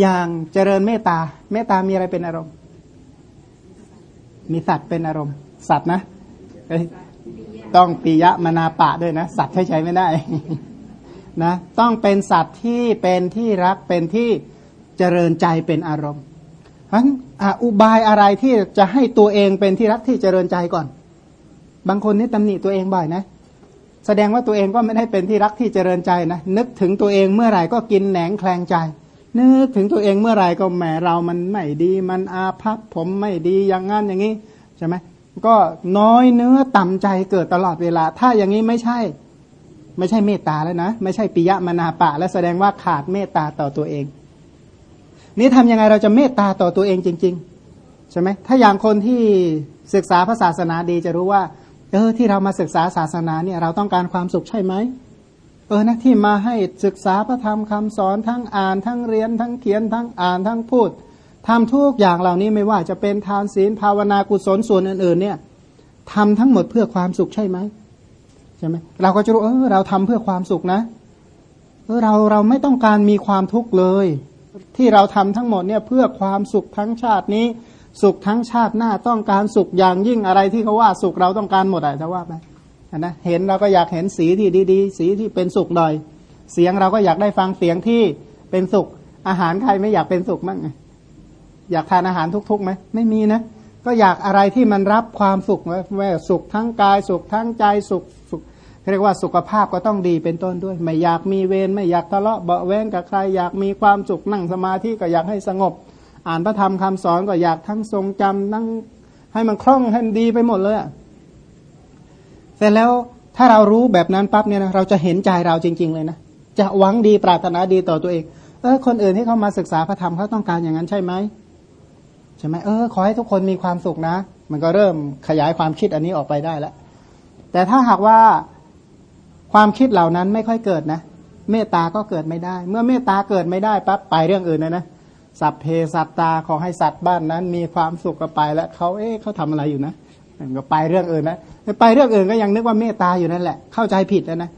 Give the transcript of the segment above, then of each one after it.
อย่างเจริญเมตตา เมตตามีอะไรเป็นอารมณ์ มีสัตว์เป็นอารมณ์ สัตว์นะต้องปิยะมนาปะด้วยนะ สัตว์ใช้ๆไม่ได้นะต้องเป็นสัตว์ที่เป็นที่รักเป็นที่เจริญใจเป็นอารมณ์ฉะนั้นอุบายอะไรที่จะให้ตัวเองเป็นที่รักที่เจริญใจก่อน บางคนนี่ตำหนิตัวเองบ่อยนะ แสดงว่าตัวเองก็ไม่ได้เป็นที่รักที่เจริญใจนะนึกถึงตัวเองเมื่อไหร่ก็กินแหนงแคลงใจ นึกถึงตัวเองเมื่อไหร่ก็แหมเรามันไม่ดี มันอาภัพผมไม่ดีอย่างงั้นอย่างนี้ใช่ไหมก็น้อยเนื้อต่ำใจเกิดตลอดเวลา ถ้าอย่างนี้ไม่ใช่ ไม่ใช่เมตตาแล้วนะ ไม่ใช่ปิยะมนาปะ และแสดงว่าขาดเมตตาต่อตัวเอง นี่ทำยังไงเราจะเมตตาต่อตัวเองจริง ๆ ใช่ไหมถ้าอย่างคนที่ศึกษาพระศาสนาดีจะรู้ว่า เออที่เรามาศึกษาศาสนาเนี่ยเราต้องการความสุขใช่ไหม เออนะที่มาให้ศึกษาพระธรรมคำสอนทั้งอ่านทั้งเรียนทั้งเขียนทั้งอ่านทั้งพูดทำทุกอย่างเหล่านี้ไม่ว่าจะเป็นทานศีลภาวนากุศลส่วนอื่น ๆ เนี่ยทำทั้งหมดเพื่อความสุขใช่ไหมใช่ไหมเราก็จะรู้เออเราทำเพื่อความสุขนะเออเราเราไม่ต้องการมีความทุกข์เลย ที่เราทำทั้งหมดเนี่ยเพื่อความสุขทั้งชาตินี้ สุขทั้งชาติหน้าต้องการสุขอย่างยิ่งอะไรที่เขาว่าสุขเราต้องการหมดอะจะว่าไหม นะเห็นเราก็อยากเห็นสีที่ดีๆ สีที่เป็นสุขหน่อย เสียงเราก็อยากได้ฟังเสียงที่เป็นสุข อาหารใครไม่อยากเป็นสุขบ้างอยากทานอาหารทุกๆไหมไม่มีนะ ก็อยากอะไรที่มันรับความสุขแม่สุขทั้งกายสุขทั้งใจสุขสุขเรียกว่าสุขภาพก็ต้องดีเป็นต้นด้วย ไม่อยากมีเวรไม่อยากทะเลาะเบาแวงกับใครอยากมีความสุขนั่งสมาธิก็อยากให้สงบ อ่านพระธรรมคำสอนก็อยากทั้งทรงจำทั้งให้มันคล่องให้มันดีไปหมดเลยอะ เสร็จแล้วถ้าเรารู้แบบนั้นปั๊บเนี่ยนะเราจะเห็นใจเราจริง ๆ เลยนะจะหวังดีปรารถนาดีต่อตัวเอง เออ คนอื่นที่เขามาศึกษาพระธรรมเขาต้องการอย่างนั้นใช่ไหมใช่ไหมเออขอให้ทุกคนมีความสุขนะ มันก็เริ่มขยายความคิดอันนี้ออกไปได้แล้วแต่ถ้าหากว่าความคิดเหล่านั้นไม่ค่อยเกิดนะ เมตตาก็เกิดไม่ได้ เมื่อเมตตาเกิดไม่ได้ปั๊บไปเรื่องอื่นนะนะสัพเพสัตตาขอให้สัตว์บ้านนั้น มีความสุขก็ไปแล้วเขาเอ๊ะเขาทำอะไรอยู่นะ ก็ไปเรื่องอื่นนะไปเรื่องอื่นก็ยังนึกว่าเมตตาอยู่นั่นแหละ เข้าใจผิดแล้วนะ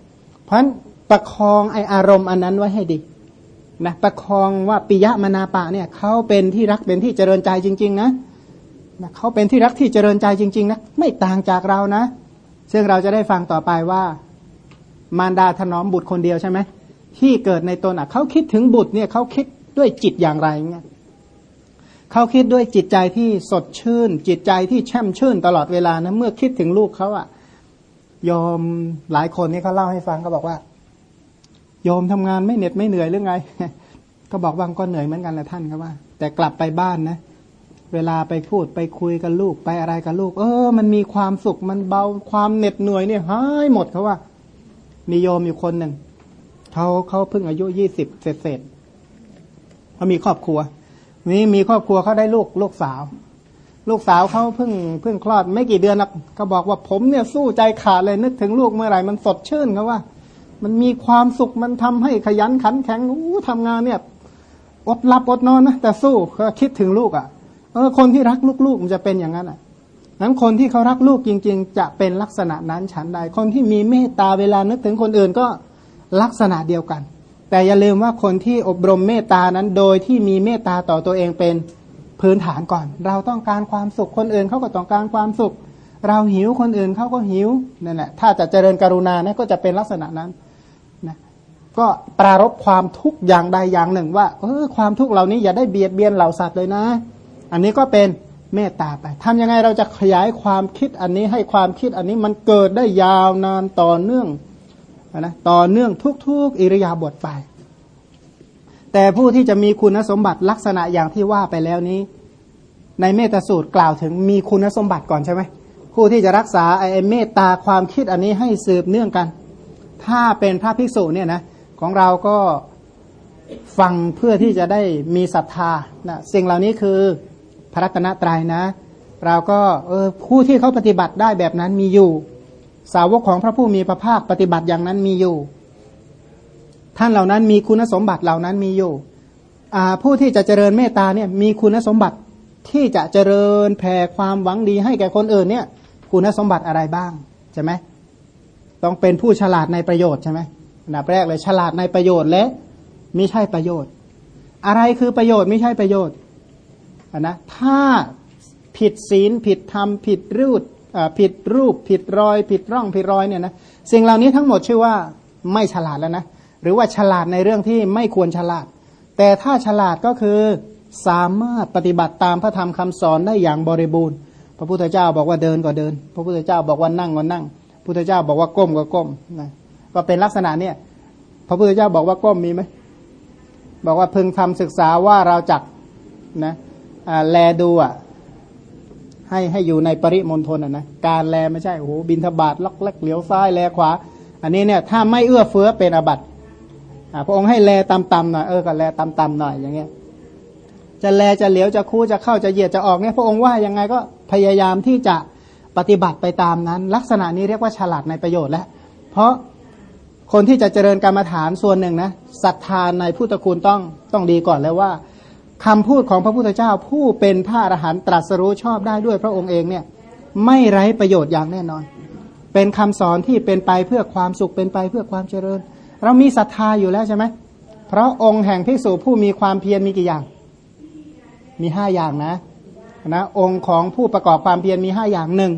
เพราะฉะนั้นประคองไออารมณ์อันนั้นไว้ให้ดีนะประคองว่าปิยะมนาปะเนี่ยเขาเป็นที่รักเป็นที่เจริญใจจริง ๆ นะนะเขาเป็นที่รักที่เจริญใจจริง ๆนะไม่ต่างจากเรานะ ซึ่งเราจะได้ฟังต่อไปว่า มารดาถนอมบุตรคนเดียวใช่ไหมที่เกิดในตนอะเขาคิดถึงบุตรเนี่ยเขาคิดด้วยจิตอย่างไรเงี้ย เขาคิดด้วยจิตใจที่สดชื่น จิตใจที่แช่มชื่นตลอดเวลานะเมื่อคิดถึงลูกเขาอะยอมหลายคนนี่เขาเล่าให้ฟังเขาบอกว่า โยมทำงานไม่เหน็ดไม่เหนื่อยหรือไง ก็บอกว่าก็เหนื่อยเหมือนกันแหละท่านครับว่า แต่กลับไปบ้านนะ เวลาไปพูดไปคุยกับลูกไปอะไรกับลูก เออ มันมีความสุขมันเบาความเหน็ดเหนื่อยเนี่ยหายหมดเขาว่า มีโยมอยู่คนหนึ่งเขาเขาเพิ่งอายุยี่สิบเศษเศษเขามีครอบครัว นี่มีครอบครัวเขาได้ลูกลูกสาว ลูกสาวเขาเพิ่งเพิ่งคลอดไม่กี่เดือนนะก็บอกว่าผมเนี่ยสู้ใจขาดเลยนึกถึงลูกเมื่อไหร่มันสดชื่นเขาว่า มันมีความสุขมันทำให้ขยันขันแข็งอู้ทำงานเนี่ยอดหลับอดนอนนะแต่สู้ก็คิดถึงลูกอะ่ะเออคนที่รักลูกๆมันจะเป็นอย่างนั้นอะนั้นคนที่เขารักลูกจริง ๆ จะเป็นลักษณะนั้นฉันใด คนที่มีเมตตาเวลานึกถึงคนอื่นก็ลักษณะเดียวกัน แต่อย่าลืมว่าคนที่อบรมเมตตานั้น โดยที่มีเมตตาต่อตัวเองเป็นพื้นฐานก่อน เราต้องการความสุขคนอื่นเขาก็ต้องการความสุข เราหิวคนอื่นเขาก็หิวนั่นแหละถ้าจะเจริญกรุณานะก็จะเป็นลักษณะนั้นนะก็ปรารบความทุกข์อย่างใดอย่างหนึ่ง ว่าเออความทุกข์เหล่านี้อย่าได้เบียดเบียนเหล่าสัตว์เลยนะ อันนี้ก็เป็นเมตตาไปทำยังไงเราจะขยายความคิดอันนี้ให้ความคิดอันนี้มันเกิดได้ยาวนานต่อเนื่อง นะต่อเนื่องทุกๆ อิริยาบถไป แต่ผู้ที่จะมีคุณสมบัติลักษณะอย่างที่ว่าไปแล้วนี้ ในเมตสูตรกล่าวถึงมีคุณสมบัติก่อนใช่ไหมผู้ที่จะรักษาไอ้เมตตาความคิดอันนี้ให้สืบเนื่องกัน ถ้าเป็นพระภิกษุเนี่ยนะของเราก็ฟังเพื่อที่จะได้มีศรัทธานะสิ่งเหล่านี้คือพระรัตนตรัยนะ เราก็เออผู้ที่เขาปฏิบัติได้แบบนั้นมีอยู่ สาวกของพระผู้มีพระภาคปฏิบัติอย่างนั้นมีอยู่ ท่านเหล่านั้นมีคุณสมบัติเหล่านั้นมีอยู่ผู้ที่จะเจริญเมตตาเนี่ยมีคุณสมบัติที่จะเจริญแผ่ความหวังดีให้แก่คนอื่นเนี่ยคุณสมบัติอะไรบ้างใช่ไหมต้องเป็นผู้ฉลาดในประโยชน์ใช่ไหมอันดับแรกเลยฉลาดในประโยชน์และไม่ใช่ประโยชน์ อะไรคือประโยชน์ไม่ใช่ประโยชน์นะถ้าผิดศีลผิดธรรมผิดรูป ผิดรูปผิดรอย ผิดร่องผิดรอยเนี่ยนะสิ่งเหล่านี้ทั้งหมดชื่อว่าไม่ฉลาดแล้วนะหรือว่าฉลาดในเรื่องที่ไม่ควรฉลาด แต่ถ้าฉลาดก็คือสามารถปฏิบัติตามพระธรรมคำสอนได้อย่างบริบูรณ์ พระพุทธเจ้าบอกว่าเดินก็เดิน พระพุทธเจ้าบอกว่านั่งก็นั่งพระพุทธเจ้าบอกว่าก้มก็ก้มนะก็เป็นลักษณะเนี่ยพระพุทธเจ้าบอกว่าก้มมีไหมบอกว่าพึงทำศึกษาว่าเราจักนะแลดูอะ ให้ให้อยู่ในปริมณฑลอะนะการแลไม่ใช่โอ้โหบินทบาทล็อกเล็กเหลียวซ้ายแลขวา อันนี้เนี่ยถ้าไม่เอื้อเฟื้อเป็นอบัตพระองค์ให้แลต่ำๆหน่อยเออก็แลต่ำๆหน่อยอย่างเงี้ยจะแลจะเหลียวจะคู่จะเข้าจะเหยียดจะออกเนี่ยพระองค์ว่ายังไงก็พยายามที่จะปฏิบัติไปตามนั้น ลักษณะนี้เรียกว่าฉลาดในประโยชน์แล้วเพราะคนที่จะเจริญกรรมฐานส่วนหนึ่งนะศรัทธาในพุทธคุณต้องต้องดีก่อนแล้วว่า คำพูดของพระพุทธเจ้าผู้เป็นพระอรหันตรัสรู้ชอบได้ด้วยพระองค์เองเนี่ยไม่ไร้ประโยชน์อย่างแน่นอน เป็นคำสอนที่เป็นไปเพื่อความสุขเป็นไปเพื่อความเจริญ เรามีศรัทธาอยู่แล้วใช่ไหมเพราะองค์แห่งภิกษุผู้มีความเพียรมีกี่อย่าง มีห้าอย่างนะนะองค์ของผู้ประกอบความเพียรมีห้าอย่างหนึ่ง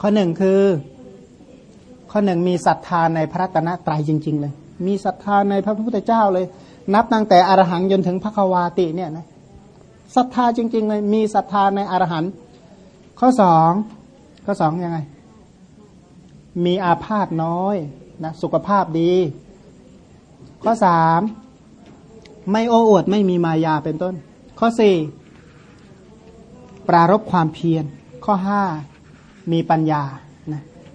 ข้อหนึ่งคือ ข้อหนึ่งมีศรัทธาในพระตนะตรัยจริง ๆ เลย มีศรัทธาในพระพุทธเจ้าเลย นับตั้งแต่อรหังจนถึงพระควาติเนี่ยนะศรัทธาจริง ๆ เลยมีศรัทธาในอรหันต์ข้อสองข้อสองยังไง มีอาพาธน้อยนะสุขภาพดี ข้อสามไม่โอ้อวดไม่มีมายาเป็นต้น ข้อสี่ปรารบความเพียร ข้อห้ามีปัญญา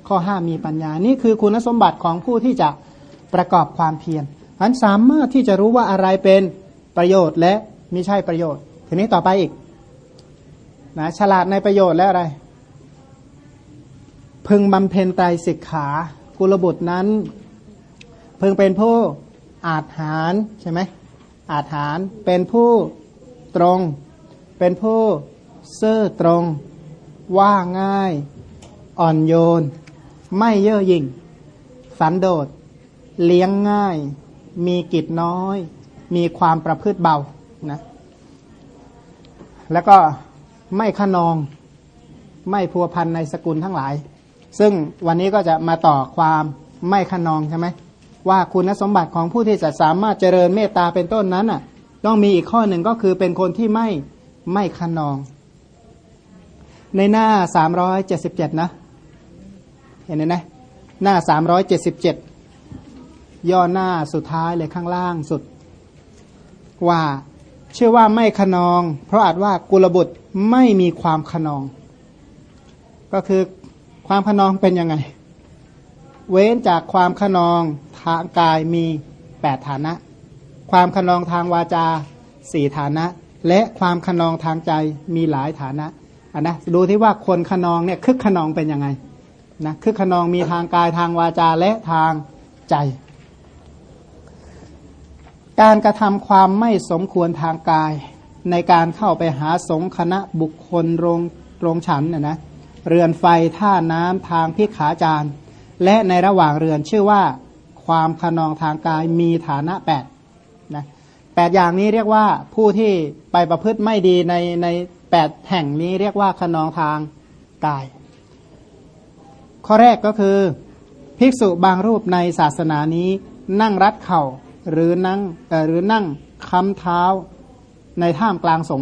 ข้อห้ามีปัญญา นี่คือคุณสมบัติของผู้ที่จะประกอบความเพียร อันสามารถที่จะรู้ว่าอะไรเป็นประโยชน์และไม่ใช่ประโยชน์ ทีนี้ต่อไปอีกนะฉลาดในประโยชน์และอะไร พึงบำเพ็ญไตรสิกขากุลบุตรนั้น พึงเป็นผู้อาจหารใช่ไหมอาจหารเป็นผู้ตรง เป็นผู้เซื่อตรง ว่าง่ายอ่อนโยน ไม่เย่อหยิ่ง สันโดษ เลี้ยงง่าย มีกิจน้อย มีความประพฤติเบานะแล้วก็ไม่ขนอง ไม่พัวพันในสกุลทั้งหลาย ซึ่งวันนี้ก็จะมาต่อความไม่ขนองใช่ไหมว่าคุณสมบัติของผู้ที่จะสามารถเจริญเมตตาเป็นต้นนั้นอะ ต้องมีอีกข้อหนึ่งก็คือเป็นคนที่ไม่ไม่ขนอง ในหน้าสามร้อยเจ็ดสิบเจ็ดนะ เห็นไหมนะหน้าสามร้อยเจ็ดสิบเจ็ด ย่อหน้าสุดท้ายเลยข้างล่างสุด ว่าเชื่อว่าไม่ขนอง เพราะอาจว่ากุลบุตรไม่มีความขนอง ก็คือความขนองเป็นยังไง เว้นจากความขนองทางกายมีแปดฐานะ ความขนองทางวาจาสี่ฐานะ และความขนองทางใจมีหลายฐานะอันนะดูที่ว่าคนขนองเนี่ยคึกขนองเป็นยังไงนะคือขนองมีทางกายทางวาจาและทางใจ การกระทำความไม่สมควรทางกาย ในการเข้าไปหาสงคณะบุคคลโรงโรงฉันน่ยนะเรือนไฟท่าน้ำทางพิขาจารและในระหว่างเรือนชื่อว่าความขนองทางกายมีฐานะแปดนะแปดอย่างนี้เรียกว่าผู้ที่ไปประพฤติไม่ดีในในแปดแห่งนี้เรียกว่าขนองทางกาย ข้อแรกก็คือ ภิกษุบางรูปในศาสนานี้นั่งรัดเข่า หรือนั่งหรือนั่งค้ำเท้าในท่ามกลางสง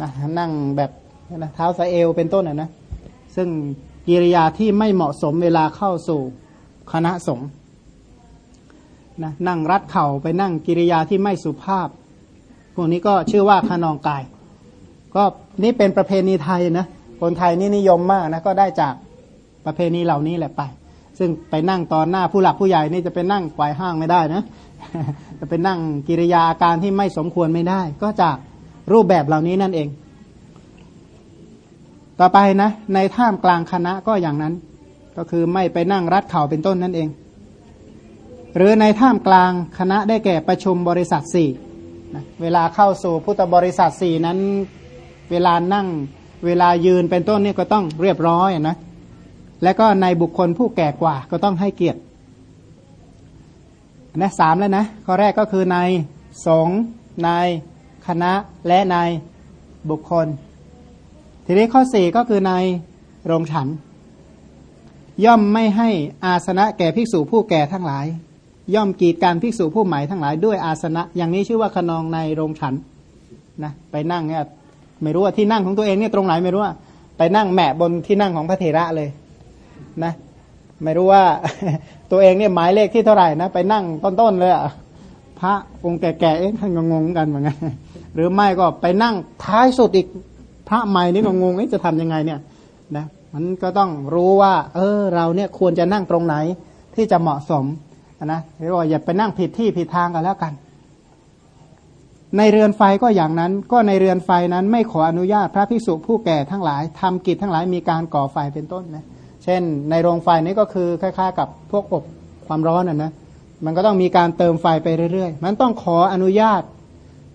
นะนั่งแบบนะเท้าสะเอวเป็นต้นนะนะซึ่งกิริยาที่ไม่เหมาะสมเวลาเข้าสู่คณะสงฆ์นะนั่งรัดเข่าไปนั่งกิริยาที่ไม่สุภาพ พวกนี้ก็ชื่อว่าขนองกาย ก็นี่เป็นประเพณีไทยนะคนไทยนี่นิยมมากนะก็ได้จากประเพณีเหล่านี้แหละไป ซึ่งไปนั่งตอนหน้าผู้หลักผู้ใหญ่นี่จะไปนั่งไกวห้างไม่ได้นะจะไปนั่งกิริยาอาการที่ไม่สมควรไม่ได้ ก็จากรูปแบบเหล่านี้นั่นเอง ต่อไปนะ ในท่ามกลางคณะก็อย่างนั้น ก็คือไม่ไปนั่งรัดเข่าเป็นต้นนั่นเอง หรือในท่ามกลางคณะได้แก่ประชุมบริษัทสี่นะเวลาเข้าสู่พุทธบริษัทสี่นั้น เวลานั่ง เวลายืนเป็นต้นนี่ก็ต้องเรียบร้อยนะ และก็ในบุคคลผู้แก่กว่าก็ต้องให้เกียรตินะสามแล้วนะข้อแรกก็คือในสงในคณะและในบุคคล ทีนี้ข้อสี่ก็คือในโรงฉัน ย่อมไม่ให้อาสนะแก่ภิกษุผู้แก่ทั้งหลาย ย่อมกีดการภิกษุผู้ใหม่ทั้งหลายด้วยอาสนะ อย่างนี้ชื่อว่าขนองในโรงฉันนะไปนั่งเนี่ยไม่รู้ว่าที่นั่งของตัวเองเนี่ยตรงไหนไม่รู้ว่าไปนั่งแหมะบนที่นั่งของพระเถระเลย นะไม่รู้ว่าตัวเองเนี่ยหมายเลขที่เท่าไหร่นะไปนั่งต้นๆเลยอะพระองค์แก่ๆเอ๊ะท่านงงกันเหมือนกันหรือไม่ก็ไปนั่งท้ายสุดอีกพระใหม่นี่ก็งงจะทํำยังไงเนี่ยนะมันก็ต้องรู้ว่า เออเราเนี่ยควรจะนั่งตรงไหนที่จะเหมาะสมนะเรียกว่าอย่าไปนั่งผิดที่ผิดทางกันแล้วกัน ในเรือนไฟก็อย่างนั้น ก็ในเรือนไฟนั้นไม่ขออนุญาตพระภิกษุผู้แก่ทั้งหลายทำกิจทั้งหลายมีการก่อไฟเป็นต้นนะ เช่นในโรงไฟนี้ก็คือคล้ายๆ กับพวกอบความร้อนนะนะมันก็ต้องมีการเติมไฟไปเรื่อยๆ มันต้องขออนุญาต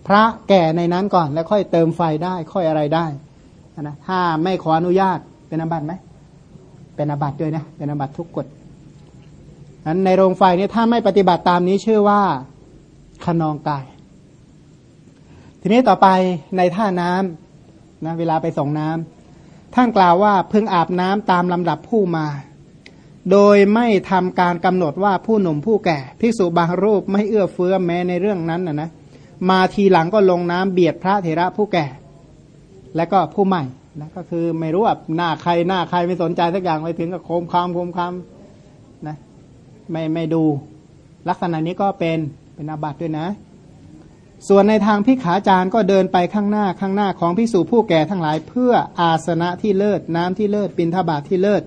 พระแก่ในนั้นก่อน แล้วค่อยเติมไฟได้ค่อยอะไรได้นะถ้าไม่ขออนุญาตเป็นอาบัติไหมเป็นอาบัติด้วยนะเป็นอาบัติทุกกฎนั้นในโรงไฟนี้ถ้าไม่ปฏิบัติตามนี้ชื่อว่าขนองกาย ทีนี้ต่อไปในท่าน้ำนะเวลาไปส่งน้ำ ท่านกล่าวว่าพึงอาบน้ำตามลำดับผู้มา โดยไม่ทำการกำหนดว่าผู้หนุ่มผู้แก่ภิกษุบางรูปไม่เอื้อเฟื้อแม้ในเรื่องนั้นนะนะมาทีหลังก็ลงน้ำเบียดพระเถระผู้แก่ และก็ผู้ใหม่นะก็คือไม่รู้ว่าหน้าใครหน้าใครไม่สนใจสักอย่างไปถึงกับโคมคามโคมคามนะไม่ไม่ดู ลักษณะนี้ก็เป็นเป็นอาบัติด้วยนะ ส่วนในทางพิขาจารย์ก็เดินไปข้างหน้าข้างหน้าของพิสูจผู้แก่ทั้งหลาย เพื่ออาสนะที่เลิศน้ำที่เลิศปินทบาทที่เลิศ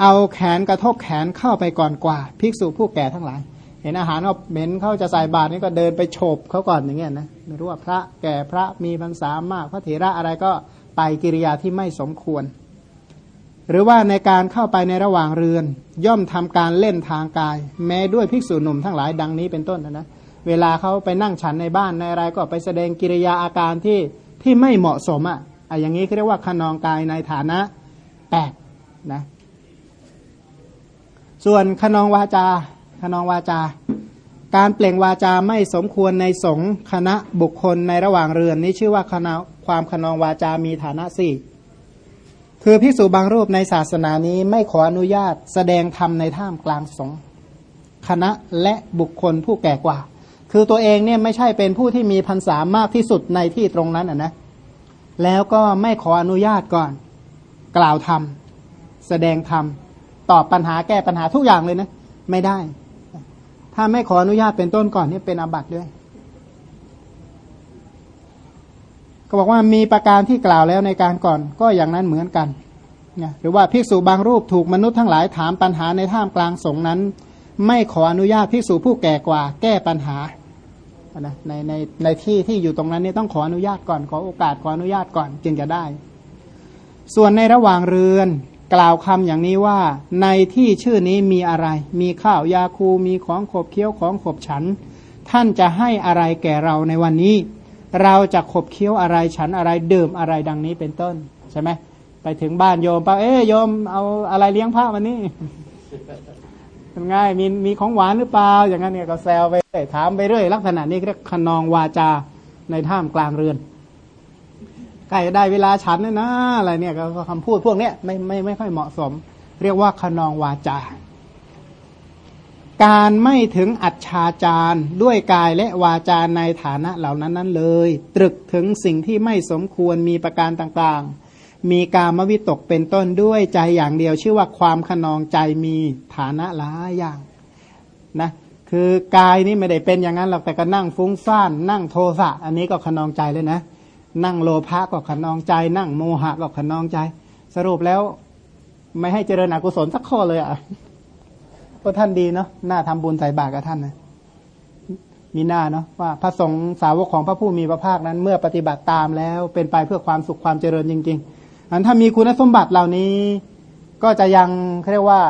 เอาแขนกระทบแขนเข้าไปก่อนกว่า ภิกษุผู้แก่ทั้งหลาย เห็นอาหารว่าเหม็นเขาจะใส่บาตรนี่ก็เดินไปโฉบเขาก่อนอย่างเงี้ยนะไม่รู้ว่าพระแก่พระมีพรรษามากพระเถระอะไรก็ไปกิริยาที่ไม่สมควร หรือว่าในการเข้าไปในระหว่างเรือน ย่อมทำการเล่นทางกาย แม้ด้วยภิกษุหนุ่มทั้งหลายดังนี้เป็นต้นนะนะ เวลาเขาไปนั่งฉันในบ้านในอะไรก็ไปแสดงกิริยาอาการที่ที่ไม่เหมาะสมอะอะอย่างนี้เรียกว่าขนองกายในฐานะแปดนะส่วนขนองวาจาขนองวาจา การเปล่งวาจาไม่สมควรในสงฆ์คณะบุคคลในระหว่างเรือนนี้ชื่อว่าคณะความขนองวาจามีฐานะสี่คือพิสูจบางรูปในศาสนานี้ไม่ขออนุญาตแสดงธรรมในท่ามกลางสงฆ์คณะและบุคคลผู้แก่กว่า คือตัวเองเนี่ยไม่ใช่เป็นผู้ที่มีพรรษามากที่สุดในที่ตรงนั้นอะนะ แล้วก็ไม่ขออนุญาตก่อน กล่าวธรรม แสดงธรรม ตอบปัญหาแก้ปัญหาทุกอย่างเลยนะ ไม่ได้ ถ้าไม่ขออนุญาตเป็นต้นก่อนนี่เป็นอาบัติด้วย ก็บอกว่ามีประการที่กล่าวแล้วในการก่อน ก็อย่างนั้นเหมือนกันนะหรือว่าภิกษุบางรูปถูกมนุษย์ทั้งหลายถามปัญหาในท่ามกลางสงนั้น ไม่ขออนุญาตภิกษุผู้แก่กว่า แก้ปัญหา นะในในในที่ที่อยู่ตรงนั้นนี่ต้องขออนุญาตก่อนขอโอกาสขออนุญาตก่อนจึงจะได้ ส่วนในระหว่างเรือนกล่าวคำอย่างนี้ว่า ในที่ชื่อนี้มีอะไร มีข้าวยาคูมีของขบเคี้ยวของขบฉัน ท่านจะให้อะไรแก่เราในวันนี้ เราจะขบเคี้ยวอะไรฉันอะไรดื่มอะไรดังนี้เป็นต้นใช่ไหมไปถึงบ้านโยมป่าเอ้ยโยมเอาอะไรเลี้ยงพระวันนี้ ง่ายมีมีของหวานหรือเปล่า อย่างนั้นเนี่ยก็แซวไปถามไปเรื่อยลักษณะนี้เรียกขนองวาจาในท่ามกลางเรือนใกล้ได้เวลาฉันเนี่ยนะอะไรเนี่ยก็คำพูดพวกเนี้ยไม่ไม่ไม่ค่อยเหมาะสม เรียกว่าขนองวาจา การไม่ถึงอัจฉาจารด้วยกายและวาจาในฐานะเหล่านั้นนั้นเลย ตรึกถึงสิ่งที่ไม่สมควรมีประการต่างๆ มีการมวิตกเป็นต้นด้วยใจอย่างเดียว ชื่อว่าความขนองใจมีฐานะหลายอย่างนะคือกายนี่ไม่ได้เป็นอย่างนั้นหรอกแต่ก็นั่งฟุ้งซ่านนั่งโทสะอันนี้ก็ขนองใจเลยนะ นั่งโลภะก็ขนองใจ นั่งโมหะก็ขนองใจ สรุปแล้ว ไม่ให้เจริญอกุศลสักข้อเลยอะก็ท่านดีเนาะน่าทำบุญใส่บาตรกับท่านนะมีหน้าเนาะว่าพระสงฆ์สาวกของพระผู้มีพระภาคนั้น เมื่อปฏิบัติตามแล้วเป็นไปเพื่อความสุขความเจริญจริง ๆ อันถ้ามีคุณสมบัติเหล่านี้ ก็จะยังเรียกว่า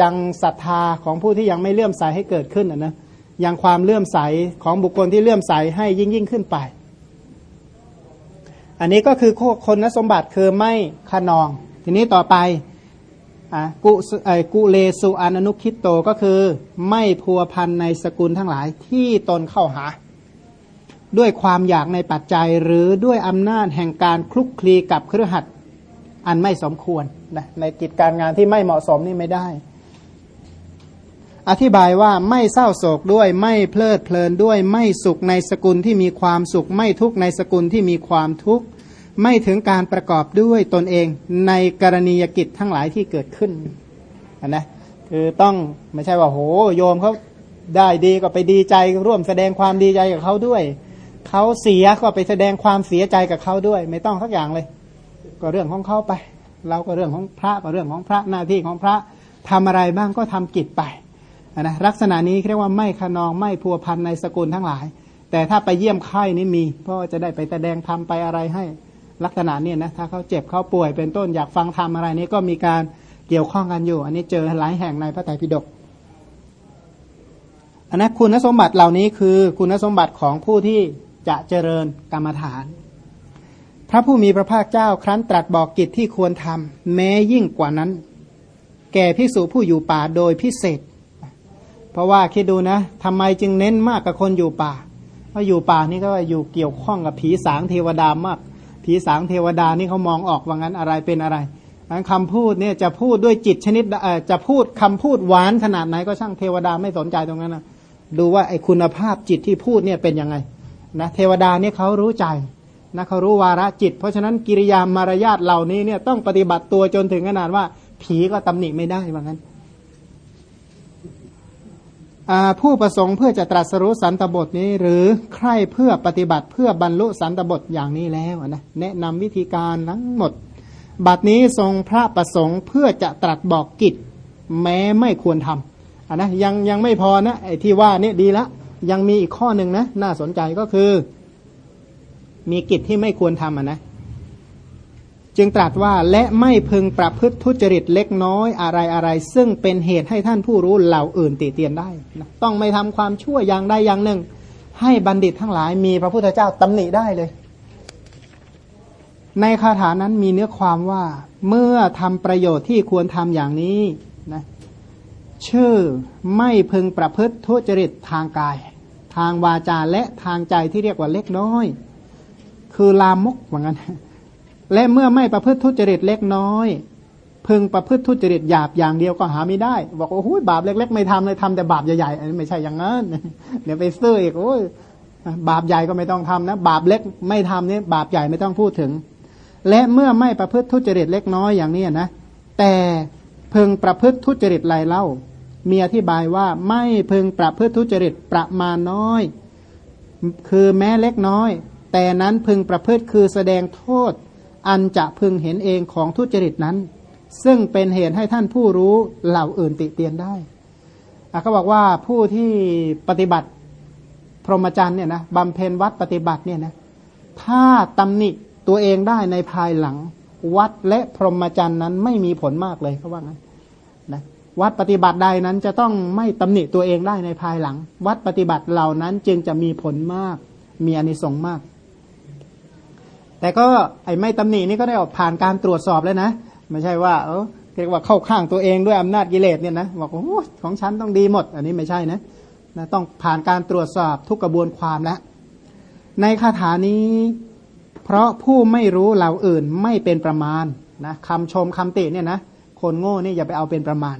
ยังศรัทธาของผู้ที่ยังไม่เลื่อมใสให้เกิดขึ้นนะยังความเลื่อมใสของบุคคลที่เลื่อมใสให้ยิ่งยิ่งขึ้นไป อันนี้ก็คือคนนสมบัติคือไม่ขนอง ทีนี้ต่อไปอะกุไอกุเลสุอนันุคิตโตก็คือไม่พัวพันในสกุลทั้งหลายที่ตนเข้าหา ด้วยความอยากในปัจจัยหรือด้วยอำนาจแห่งการคลุกคลีกับเครือขัดอันไม่สมควรนะในกิจการงานที่ไม่เหมาะสมนี่ไม่ได้ อธิบายว่าไม่เศร้าโศกด้วยไม่เพลิดเพลินด้วยไม่สุขในสกุลที่มีความสุข ไม่ทุกข์ในสกุลที่มีความทุกข์ ไม่ถึงการประกอบด้วยตนเองในกรณียกิจทั้งหลายที่เกิดขึ้นนะคือต้องไม่ใช่ว่าโหโยมเขาได้ดีก็ไปดีใจร่วมแสดงความดีใจกับเขาด้วย เขาเสียก็ไปแสดงความเสียใจกับเขาด้วย ไม่ต้องสักอย่างเลย ก็เรื่องของเขาไป เราก็เรื่องของพระก็เรื่องของพระหน้าที่ของพระทำอะไรบ้างก็ทำกิจไปนะลักษณะนี้เรียกว่าไม่ขนองไม่พัวพันในสกุลทั้งหลาย แต่ถ้าไปเยี่ยมไข้นี่มี เพราะจะได้ไปแสดงทำไปอะไรให้ลักษณะนี้นะถ้าเขาเจ็บเขาป่วยเป็นต้นอยากฟังทำอะไรนี้ก็มีการเกี่ยวข้องกันอยู่ อันนี้เจอหลายแห่งในพระไตรปิฎกอันนั้นคุณสมบัติเหล่านี้คือคุณสมบัติของผู้ที่ จะเจริญกรรมฐาน พระผู้มีพระภาคเจ้าครั้นตรัสบอกกิจที่ควรทำแม้ยิ่งกว่านั้น แก่พิสูจผู้อยู่ป่าโดยพิเศษ เพราะว่าคิดดูนะทำไมจึงเน้นมากกับคนอยู่ป่าเพราะอยู่ป่านี่ก็อยู่เกี่ยวข้องกับผีสางเทวดามาก ผีสางเทวดานี่เขามองออกว่างั้นอะไรเป็นอะไรนั้นคำพูดเนี่ยจะพูดด้วยจิตชนิดจะพูดคำพูดหวานขนาดไหนก็ช่างเทวดาไม่สนใจตรงนั้นนะดูว่าไอคุณภาพจิตที่พูดเนี่ยเป็นยังไง นะเทวดาเนี่ยเขารู้ใจนะเขารู้วาระจิต เพราะฉะนั้นกิริยามารยาทเหล่านี้เนี่ยต้องปฏิบัติตัวจนถึงขนาดว่า ผีก็ตำหนิไม่ได้ว่างั้นผู้ประสงค์เพื่อจะตรัสรู้สันตบทนี้ หรือใครเพื่อปฏิบัติเพื่อบรรลุสันตบทอย่างนี้แล้วนะแนะนำวิธีการทั้งหมด บัดนี้ทรงพระประสงค์เพื่อจะตรัสบอกกิจ แม้ไม่ควรทำอะนะยังยังไม่พอนะไอ้ที่ว่านี่ดีละ ยังมีอีกข้อหนึ่งนะ น่าสนใจก็คือ มีกิจที่ไม่ควรทำะนะ จึงตรัสว่าและไม่พึงประพฤติทุจริตเล็กน้อยอะไรอะไร ซึ่งเป็นเหตุให้ท่านผู้รู้เหล่าอื่นติเตียนได้นะต้องไม่ทำความชั่วอย่างใดอย่างหนึ่ง ให้บัณฑิตทั้งหลายมีพระพุทธเจ้าตำหนิได้เลย ในคาถานั้นมีเนื้อความว่าเมื่อทำประโยชน์ที่ควรทำอย่างนี้นะชื่อไม่พึงประพฤติทุจริตทางกาย ทางวาจาและทางใจที่เรียกว่าเล็กน้อย คือลามกเหมือนกันและเมื่อไม่ประพฤติทุจริตเล็กน้อย พึงประพฤติทุจริตหยาบอย่างเดียวก็หาไม่ได้ บอกโอ้โหบาปเล็ก ๆ ไม่ทำเลยทำแต่บาปใหญ่ๆอันนี้ไม่ใช่อย่างนั้นเดี๋ยวไปซื้ออีกโอ้ยบาปใหญ่ก็ไม่ต้องทำนะ บาปเล็กไม่ทำนี่บาปใหญ่ไม่ต้องพูดถึง และเมื่อไม่ประพฤติทุจริตเล็กน้อยอย่างนี้นะแต่พึงประพฤติทุจริตไรเล่า มีอธิบายว่าไม่พึงประพฤติทุจริตประมาณน้อย คือแม้เล็กน้อย แต่นั้นพึงประพฤติคือแสดงโทษ อันจะพึงเห็นเองของทุจริตนั้น ซึ่งเป็นเหตุให้ท่านผู้รู้เหล่าอื่นติเตียนได้เขาบอกว่าผู้ที่ปฏิบัติพรหมจรรย์เนี่ยนะบำเพ็ญวัดปฏิบัติเนี่ยนะถ้าตำหนิตัวเองได้ในภายหลัง วัดและพรหมจรรย์นั้นไม่มีผลมากเลยเขาว่างั้นนะ วัดปฏิบัติใดนั้นจะต้องไม่ตำหนิตัวเองได้ในภายหลัง วัดปฏิบัติเหล่านั้นจึงจะมีผลมาก มีอนิสงส์มาก แต่ก็ไอ้ไม่ตำหนินี่ก็ได้ออกผ่านการตรวจสอบแล้วนะไม่ใช่ว่าเออเรียกว่าเข้าข้างตัวเองด้วยอำนาจกิเลสเนี่ยนะบอกโอ้ของฉันต้องดีหมด อันนี้ไม่ใช่นะนะต้องผ่านการตรวจสอบทุกกระบวนความแล้วในคาถานี้ เพราะผู้ไม่รู้เหล่าอื่นไม่เป็นประมาณนะคำชมคำติเนี่ยนะคนโง่นี่อย่าไปเอาเป็นประมาณ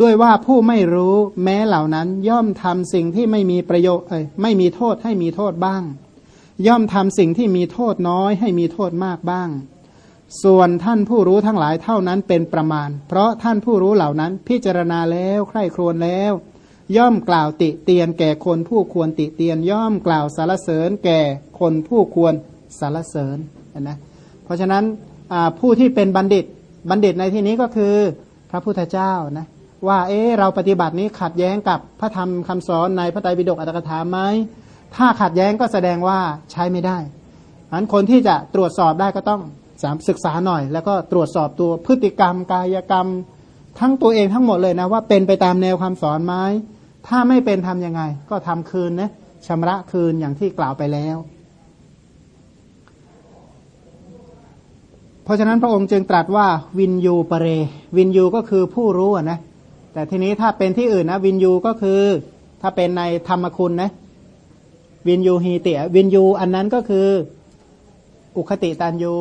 ด้วยว่าผู้ไม่รู้แม้เหล่านั้น ย่อมทำสิ่งที่ไม่มีประโยชน์ไม่มีโทษให้มีโทษบ้าง ย่อมทำสิ่งที่มีโทษน้อยให้มีโทษมากบ้าง ส่วนท่านผู้รู้ทั้งหลายเท่านั้นเป็นประมาณ เพราะท่านผู้รู้เหล่านั้นพิจารณาแล้วใคร่ครวญแล้ว ย่อมกล่าวติเตียนแก่คนผู้ควรติเตียน ย่อมกล่าวสารเสริญแก่คนผู้ควรสารเสริญนะเพราะฉะนั้นผู้ที่เป็นบัณฑิตบัณฑิตในที่นี้ก็คือพระพุทธเจ้านะ ว่าเอ๊เราปฏิบัตินี้ขัดแย้งกับพระธรรมคำสอนในพระไตรปิฎกอัตถกถาไหมถ้าขัดแย้งก็แสดงว่าใช้ไม่ได้อันคนที่จะตรวจสอบได้ก็ต้องสามศึกษาหน่อย แล้วก็ตรวจสอบตัวพฤติกรรม กายกรรม ทั้งตัวเองทั้งหมดเลยนะว่าเป็นไปตามแนวคำสอนไหมถ้าไม่เป็นทํำยังไง ก็ทำคืนนะชำระคืนอย่างที่กล่าวไปแล้ว เพราะฉะนั้นพระองค์จึงตรัสว่าวินยูปเร วินยูก็คือผู้รู้นะ แต่ทีนี้ถ้าเป็นที่อื่นนะวินยูก็คือ ถ้าเป็นในธรรมคุณนะวินยูฮีเตียวินยูอันนั้นก็คือ อุคติตันยู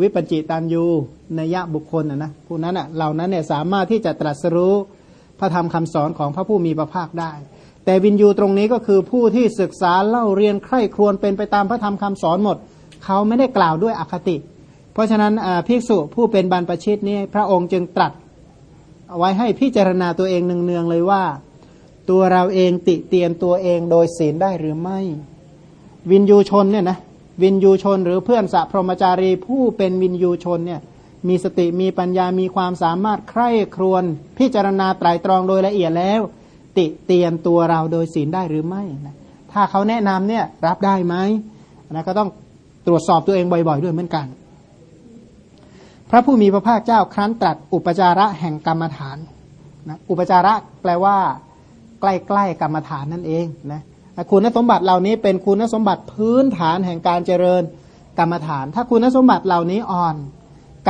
วิปัญจิตันยูนยะบุคคลนะนะผู้นั้นอะเหล่านั้นเนี่ยสามารถที่จะตรัสรู้พระธรรมคำสอนของพระผู้มีพระภาคได้ แต่วินยูตรงนี้ก็คือผู้ที่ศึกษาเล่าเรียนใคร่ครวญเป็นไปตามพระธรรมคำสอนหมด เขาไม่ได้กล่าวด้วยอคติ เพราะฉะนั้นภิกษุผู้เป็นบรรพชิตนี่พระองค์จึงตรัส เอาไว้ให้พิจารณาตัวเองเนืองๆเลยว่า ตัวเราเองติเตียนตัวเองโดยศีลได้หรือไม่ วินยูชนเนี่ยนะวินยูชน หรือเพื่อนสัพพรมจารีผู้เป็นวินยูชนเนี่ยมีสติมีปัญญามีความสามารถใคร่ครวญพิจารณาไตรตรองโดยละเอียดแล้ว ติเตียนตัวเราโดยศีลได้หรือไม่นะถ้าเขาแนะนำเนี่ยรับได้ไหมนะก็ต้องตรวจสอบตัวเองบ่อย ๆ ด้วยเหมือนกัน พระผู้มีพระภาคเจ้าครั้นตรัสอุปจาระแห่งกรรมฐานนะอุปจาระแปลว่า ใกล้ๆกรรมฐานนั่นเองนะคุณสมบัติเหล่านี้เป็นคุณสมบัติพื้นฐานแห่งการเจริญกรรมฐาน ถ้าคุณสมบัติเหล่านี้อ่อน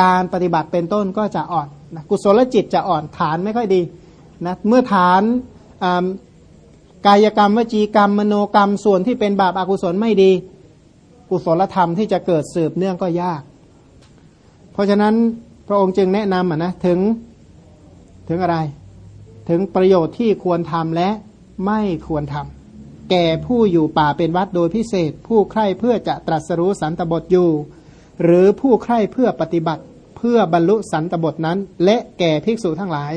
การปฏิบัติเป็นต้นก็จะอ่อนนะกุศลจิตจะอ่อนฐานไม่ค่อยดีนะเมื่อฐานกายกรรมวจีกรรม มโนกรรมส่วนที่เป็นบาปอากุศลไม่ดี กุศลธรรมที่จะเกิดสืบเนื่องก็ยาก ราะฉะนั้นพระองค์จึงแนะนำนะถึงถึงอะไร ถึงประโยชน์ที่ควรทำและไม่ควรทำแก่ผู้อยู่ป่าเป็นวัดโดยพิเศษ ผู้ใคร่เพื่อจะตรัสรู้สันตบทอยู่ หรือผู้ใคร่เพื่อปฏิบัติเพื่อบรรลุสันตบทนั้น และแก่ภิกษุทั้งหลาย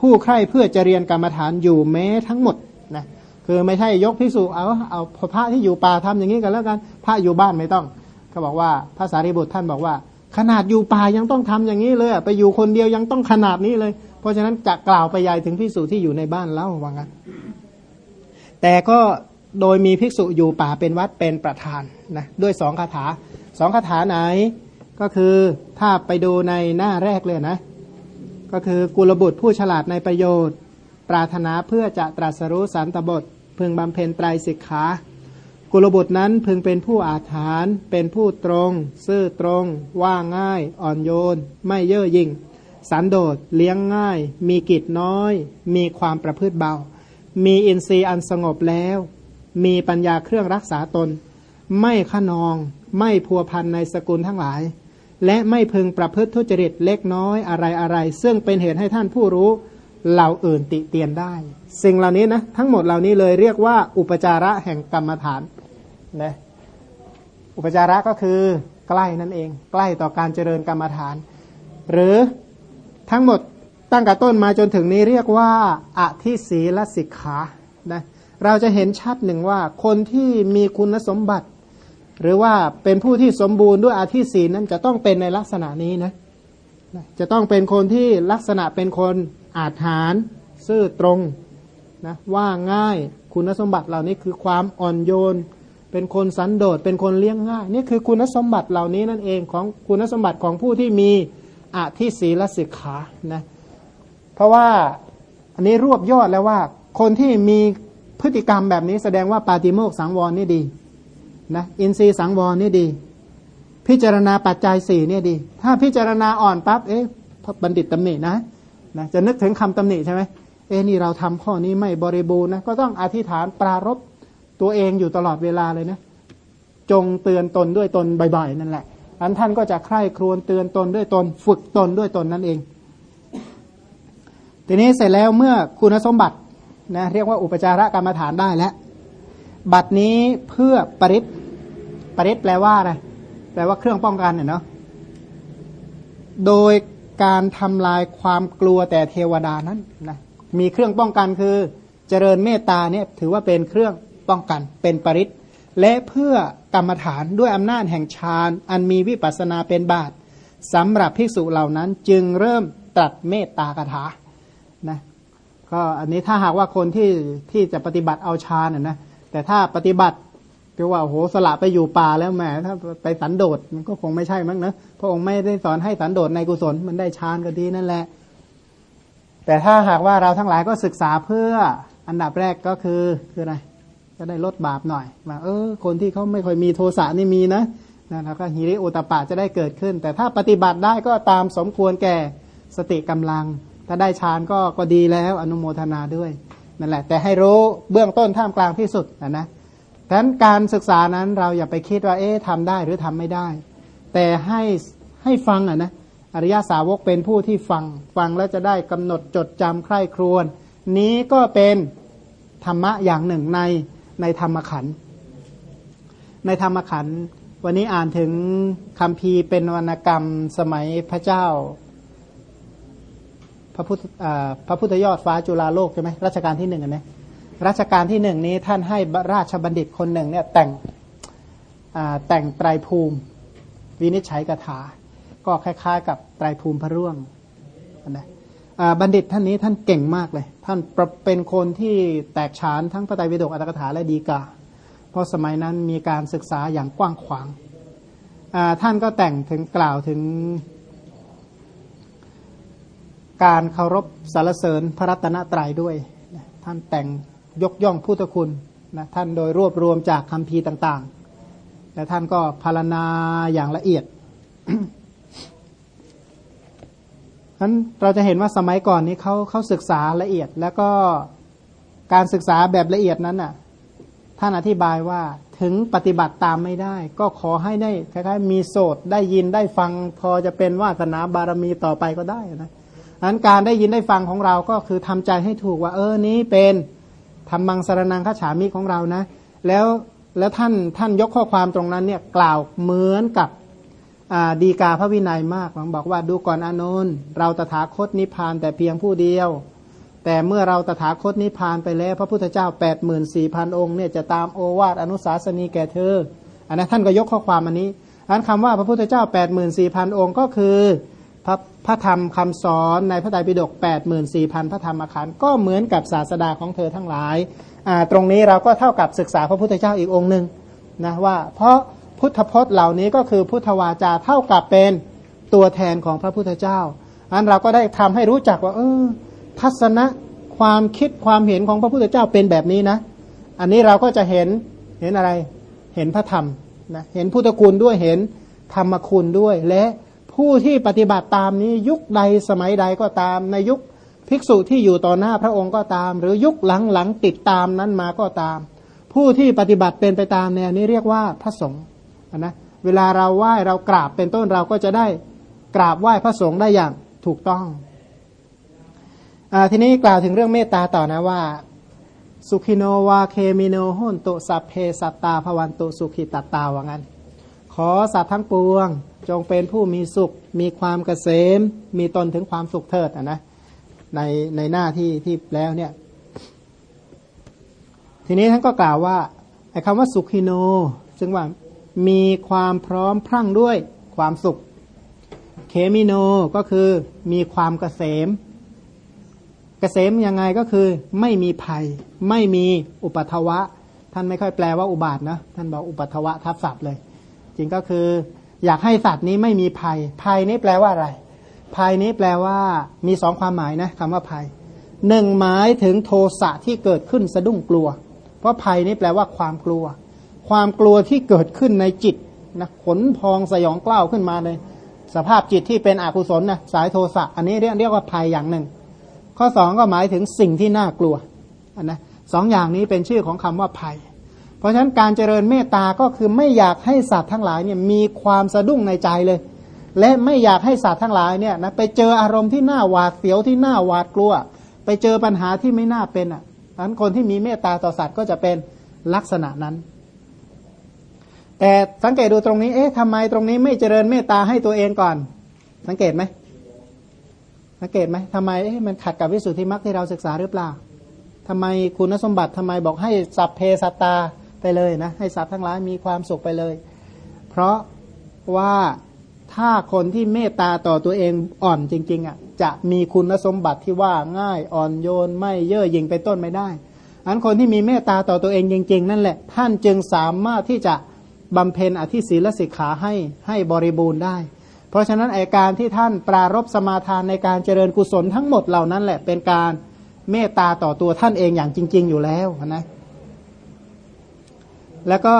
ผู้ใคร่เพื่อจะเรียนกรรมฐานอยู่แม้ทั้งหมดนะคือไม่ใช่ยกภิกษุเอาเอาพระที่อยู่ป่าทำอย่างนี้กันแล้วกันพระอยู่บ้านไม่ต้องเขาบอกว่าพระสารีบุตรท่านบอกว่า ขนาดอยู่ป่ายังต้องทำอย่างนี้เลยไปอยู่คนเดียวยังต้องขนาดนี้เลย เพราะฉะนั้นจะกล่าวไปยายถึงภิกษุที่อยู่ในบ้านเล่าว่างั้น แต่ก็โดยมีภิกษุอยู่ป่าเป็นวัดเป็นประธานนะด้วยสองคาถาสองคาถาไหน ก็คือถ้าไปดูในหน้าแรกเลยนะ ก็คือกุลบุตรผู้ฉลาดในประโยชน์ ปรารถนาเพื่อจะตรัสรู้สันตบท พึงบำเพ็ญไตรสิกขา กุลบุตรนั้นพึงเป็นผู้อาถรรพ์เป็นผู้ตรง ซื่อตรง ว่าง่าย อ่อนโยน ไม่เย่อหยิ่ง สันโดษ เลี้ยงง่าย มีกิจน้อย มีความประพฤติเบา มีอินทรีย์อันสงบแล้ว มีปัญญาเครื่องรักษาตน ไม่ขนอง ไม่พัวพันในสกุลทั้งหลาย และไม่พึงประพฤติทุจริตเล็กน้อยอะไรอะไร ซึ่งเป็นเหตุให้ท่านผู้รู้ เหล่าอื่นติเตียนได้ สิ่งเหล่านี้นะทั้งหมดเหล่านี้เลยเรียกว่า อุปจาระแห่งกรรมฐานนะอุปจาระก็คือใกล้นั่นเอง ใกล้ต่อการเจริญกรรมฐาน หรือทั้งหมดตั้งแต่ต้นมาจนถึงนี้เรียกว่าอธิศีลสิกขานะเราจะเห็นชัดหนึ่งว่าคนที่มีคุณสมบัติ หรือว่าเป็นผู้ที่สมบูรณ์ด้วยอาธิศีนั้นจะต้องเป็นในลักษณะนี้นะจะต้องเป็นคนที่ลักษณะเป็นคน อาถรรซื่อตรงนะว่าง่ายคุณสมบัติเหล่านี้คือความอ่อนโยน เป็นคนสันโดษเป็นคนเลี้ยงง่าย นี่คือคุณสมบัติเหล่านี้นั่นเองของคุณสมบัติของผู้ที่มีอาทิศีลสิกขานะเพราะว่าอันนี้รวบยอดแล้วว่า คนที่มีพฤติกรรมแบบนี้แสดงว่าปาติโมกสังวรนี่ดีนะอินทรีย์สังวรนี่ดี พิจารณาปัจจัยสี่เนี่ยดี ถ้าพิจารณาอ่อนปั๊บเอ๊ะบัณฑิตตำหนินะ นะจะนึกถึงคำตำหนิใช่ไหมเอ๊นี่เราทำข้อนี้ไม่บริบูรณ์นะก็ต้องอธิษฐานปรารบตัวเองอยู่ตลอดเวลาเลยนะจงเตือนตนด้วยตนบ่อยๆนั่นแหละอันท่านก็จะใคร่ครวญเตือนตนด้วยตน ฝึกตนด้วยตนนั่นเอง ทีนี้เสร็จแล้วเมื่อคุณสมบัตินะเรียกว่าอุปจาระกรรมฐานได้แล้วบัตรนี้เพื่อปริศปริศแปลว่าอะไรแปลว่าเครื่องป้องกันเนาะโดย การทำลายความกลัวแต่เทวดานั้นนะมีเครื่องป้องกันคือเจริญเมตตาเนี่ยถือว่าเป็นเครื่องป้องกันเป็นปริศและเพื่อกรรมฐานด้วยอำนาจแห่งฌานอันมีวิปัสนาเป็นบาตสำหรับภิกษุเหล่านั้นจึงเริ่มตรัสเมตตากถานะก็อันนี้ถ้าหากว่าคนที่ที่จะปฏิบัติเอาฌานนะแต่ถ้าปฏิบัติ คือว่าโหสละไปอยู่ป่าแล้วแหมถ้าไปสันโดษมันก็คงไม่ใช่มั้งนะพระองค์ไม่ได้สอนให้สันโดษในกุศลมันได้ฌานก็ดีนั่นแหละ แต่ถ้าหากว่าเราทั้งหลายก็ศึกษาเพื่ออันดับแรกก็คือคืออะไรจะได้ลดบาปหน่อยมาเออ คนที่เขาไม่ค่อยมีโทสะนี่มีนะนะแล้วก็ฮิริโอตปะจะได้เกิดขึ้น แต่ถ้าปฏิบัติได้ก็ตามสมควรแก่สติกำลัง ถ้าได้ฌานก็ก็ดีแล้วอนุโมทนาด้วยนั่นแหละ แต่ให้รู้เบื้องต้นท่ามกลางที่สุดนะนะ ดังนั้นการศึกษานั้นเราอย่าไปคิดว่าเอ๊ะทำได้หรือทำไม่ได้ แต่ให้ให้ฟังอะนะอริยสาวกเป็นผู้ที่ฟัง ฟังแล้วจะได้กำหนดจดจำใคร่ครวญนี้ก็เป็นธรรมะอย่างหนึ่งในในธรรมขันธ์ในธรรมขันธ์วันนี้อ่านถึงคำพีเป็นวรรณกรรมสมัยพระเจ้า พระพุทธพระพุทธยอดฟ้าจุฬาโลกใช่ไหมรัชกาลที่หนึ่งนะ รัชกาลที่หนึ่งนี้ท่านให้ราชบัณฑิตคนหนึ่งเนี่ยแต่งแต่งไตรภูมิ วินิจฉัยกถา ก็คล้ายๆ กับไตรภูมิพระร่วงนะบัณฑิตท่านนี้ท่านเก่งมากเลย ท่านเป็นคนที่แตกฉานทั้งพระไตรปิฎกอัตถกถาและดีกา เพราะสมัยนั้นมีการศึกษาอย่างกว้างขวาง ท่านก็แต่งถึงกล่าวถึงการเคารพสารเสริญพระรัตนตรัยด้วย ท่านแต่ง ยกย่องพุทธคุณนะท่านโดยรวบรวมจากคำพีต่างๆและท่านก็พารณาอย่างละเอียดนั้นเราจะเห็นว่าสมัยก่อนนี้เขาเขาศึกษาละเอียด แล้วก็การศึกษาแบบละเอียดนั้นน่ะท่านอธิบายว่าถึงปฏิบัติตามไม่ได้ ก็ขอให้ได้คล้ายๆมีโสดได้ยินได้ฟัง พอจะเป็นวาสนาบารมีต่อไปก็ได้นะอันการได้ยินได้ฟังของเราก็คือทำใจให้ถูกว่า เออนี้เป็น ธรรมังสารนังข้าฉามิของเรานะ แล้วแล้วท่านท่านยกข้อความตรงนั้นเนี่ยกล่าวเหมือนกับดีกาพระวินัยมากบอกว่าดูก่อนอนนท์เราตถาคตนิพพานแต่เพียงผู้เดียว แต่เมื่อเราตถาคตนิพพานไปแล้ว พระพุทธเจ้า 8 4 0 0 0 องค์เนี่ยจะตามโอวาทอนุสาสนีแก่เธออันนั้นท่านก็ยกข้อความอันนี้อันคำว่าพระพุทธเจ้า 8 4 0 0 0 องค์ก็คือ พระพระธรรมคำสอนในพระไตรปิฎก8 4 0 0 0พันพระธรรมขันธ์ก็เหมือนกับศาสดาของเธอทั้งหลายตรงนี้เราก็เท่ากับศึกษาพระพุทธเจ้าอีกองค์หนึ่งนะว่าเพราะพุทธพจน์เหล่านี้ก็คือพุทธวาจาเท่ากับเป็นตัวแทนของพระพุทธเจ้าอันเราก็ได้ทำให้รู้จักว่า เออ ทัศนะความคิดความเห็นของพระพุทธเจ้าเป็นแบบนี้นะ อันนี้เราก็จะเห็นเห็นอะไร เห็นพระธรรมนะเห็นพุทธคุณด้วยเห็นธรรมคุณด้วยและ ผู้ที่ปฏิบัติตามนี้ยุคใดสมัยใดก็ตาม ในยุคภิกษุที่อยู่ต่อหน้าพระองค์ก็ตาม หรือยุคหลังๆติดตามนั้นมาก็ตาม ผู้ที่ปฏิบัติเป็นไปตามแนวนี้เรียกว่าพระสงฆ์นะเวลาเราไหว้เรากราบเป็นต้นเราก็จะได้กราบไหว้พระสงฆ์ได้อย่างถูกต้องทีนี้กล่าวถึงเรื่องเมตตาต่อนะว่า สุขิโนวาเคมิโนหุนตุสัพเพสัตตาภวันตุสุขิตตาว่างั้น ขอสัตว์ทั้งปวง จงเป็นผู้มีสุข มีความเกษม มีตนถึงความสุขเถิดนะในในหน้าที่ที่แล้วเนี่ย ทีนี้ท่านก็กล่าวว่าไอ้คำว่าสุขิโน ซึ่งว่ามีความพร้อมพรั่งด้วยความสุข เคมิโนก็คือมีความเกษม เกษมยังไงก็คือไม่มีภัย ไม่มีอุปทวะ ท่านไม่ค่อยแปลว่าอุบาทนะ ท่านบอกอุปทวะทับศัพท์เลย จริงก็คือ อยากให้สัตว์นี้ไม่มีภัย ภัยนี้แปลว่าอะไร ภัยนี้แปลว่า มีสองความหมายนะคำว่าภัยหนึ่งหมายถึงโทสะที่เกิดขึ้นสะดุ้งกลัว เพราะภัยนี้แปลว่าความกลัว ความกลัวที่เกิดขึ้นในจิตนะขนพองสยองกล้าวขึ้นมาเลยสภาพจิตที่เป็นอกุศลนะสายโทสะอันนี้เรียกเรียกว่าภัยอย่างหนึ่ง ข้อสองก็หมายถึงสิ่งที่น่ากลัวอนนะสองอย่างนี้เป็นชื่อของคำว่าภัย เพราะฉะนั้นการเจริญเมตตาก็คือไม่อยากให้สัตว์ทั้งหลายเนี่ยมีความสะดุ้งในใจเลย และไม่อยากให้สัตว์ทั้งหลายเนี่ยนะไปเจออารมณ์ที่น่าหวาดเสียวที่น่าหวาดกลัว ไปเจอปัญหาที่ไม่น่าเป็นอะดันั้นคนที่มีเมตตาต่อสัตว์ก็จะเป็นลักษณะนั้น แต่สังเกตดูตรงนี้ เอ๊ะทำไมตรงนี้ไม่เจริญเมตตาให้ตัวเองก่อน สังเกตไหมสังเกตไหมทำไมมันขัดกับวิสุทธิมรรคที่เราศึกษาหรือเปล่าทำไมคุณสมบัติทำไมบอกให้สัพเพสัตตา ไปเลยนะให้สัตว์ทั้งหลายมีความสุขไปเลย เพราะว่าถ้าคนที่เมตตาต่อตัวเองอ่อนจริงๆอะจะมีคุณสมบัติที่ว่าง่ายอ่อนโยนไม่เย่อหยิ่งไปต้นไม่ได้อันคนที่มีเมตตาต่อตัวเองจริง ๆ นั่นแหละ ท่านจึงสามารถที่จะบำเพ็ญอธิศีลสิกขาให้ให้บริบูรณ์ได้ เพราะฉะนั้นไอการที่ท่านปรารบสมาทานในการเจริญกุศลทั้งหมดเหล่านั้นแหละเป็นการเมตตาต่อตัวท่านเองอย่างจริง ๆ อยู่แล้วนะ แล้วก็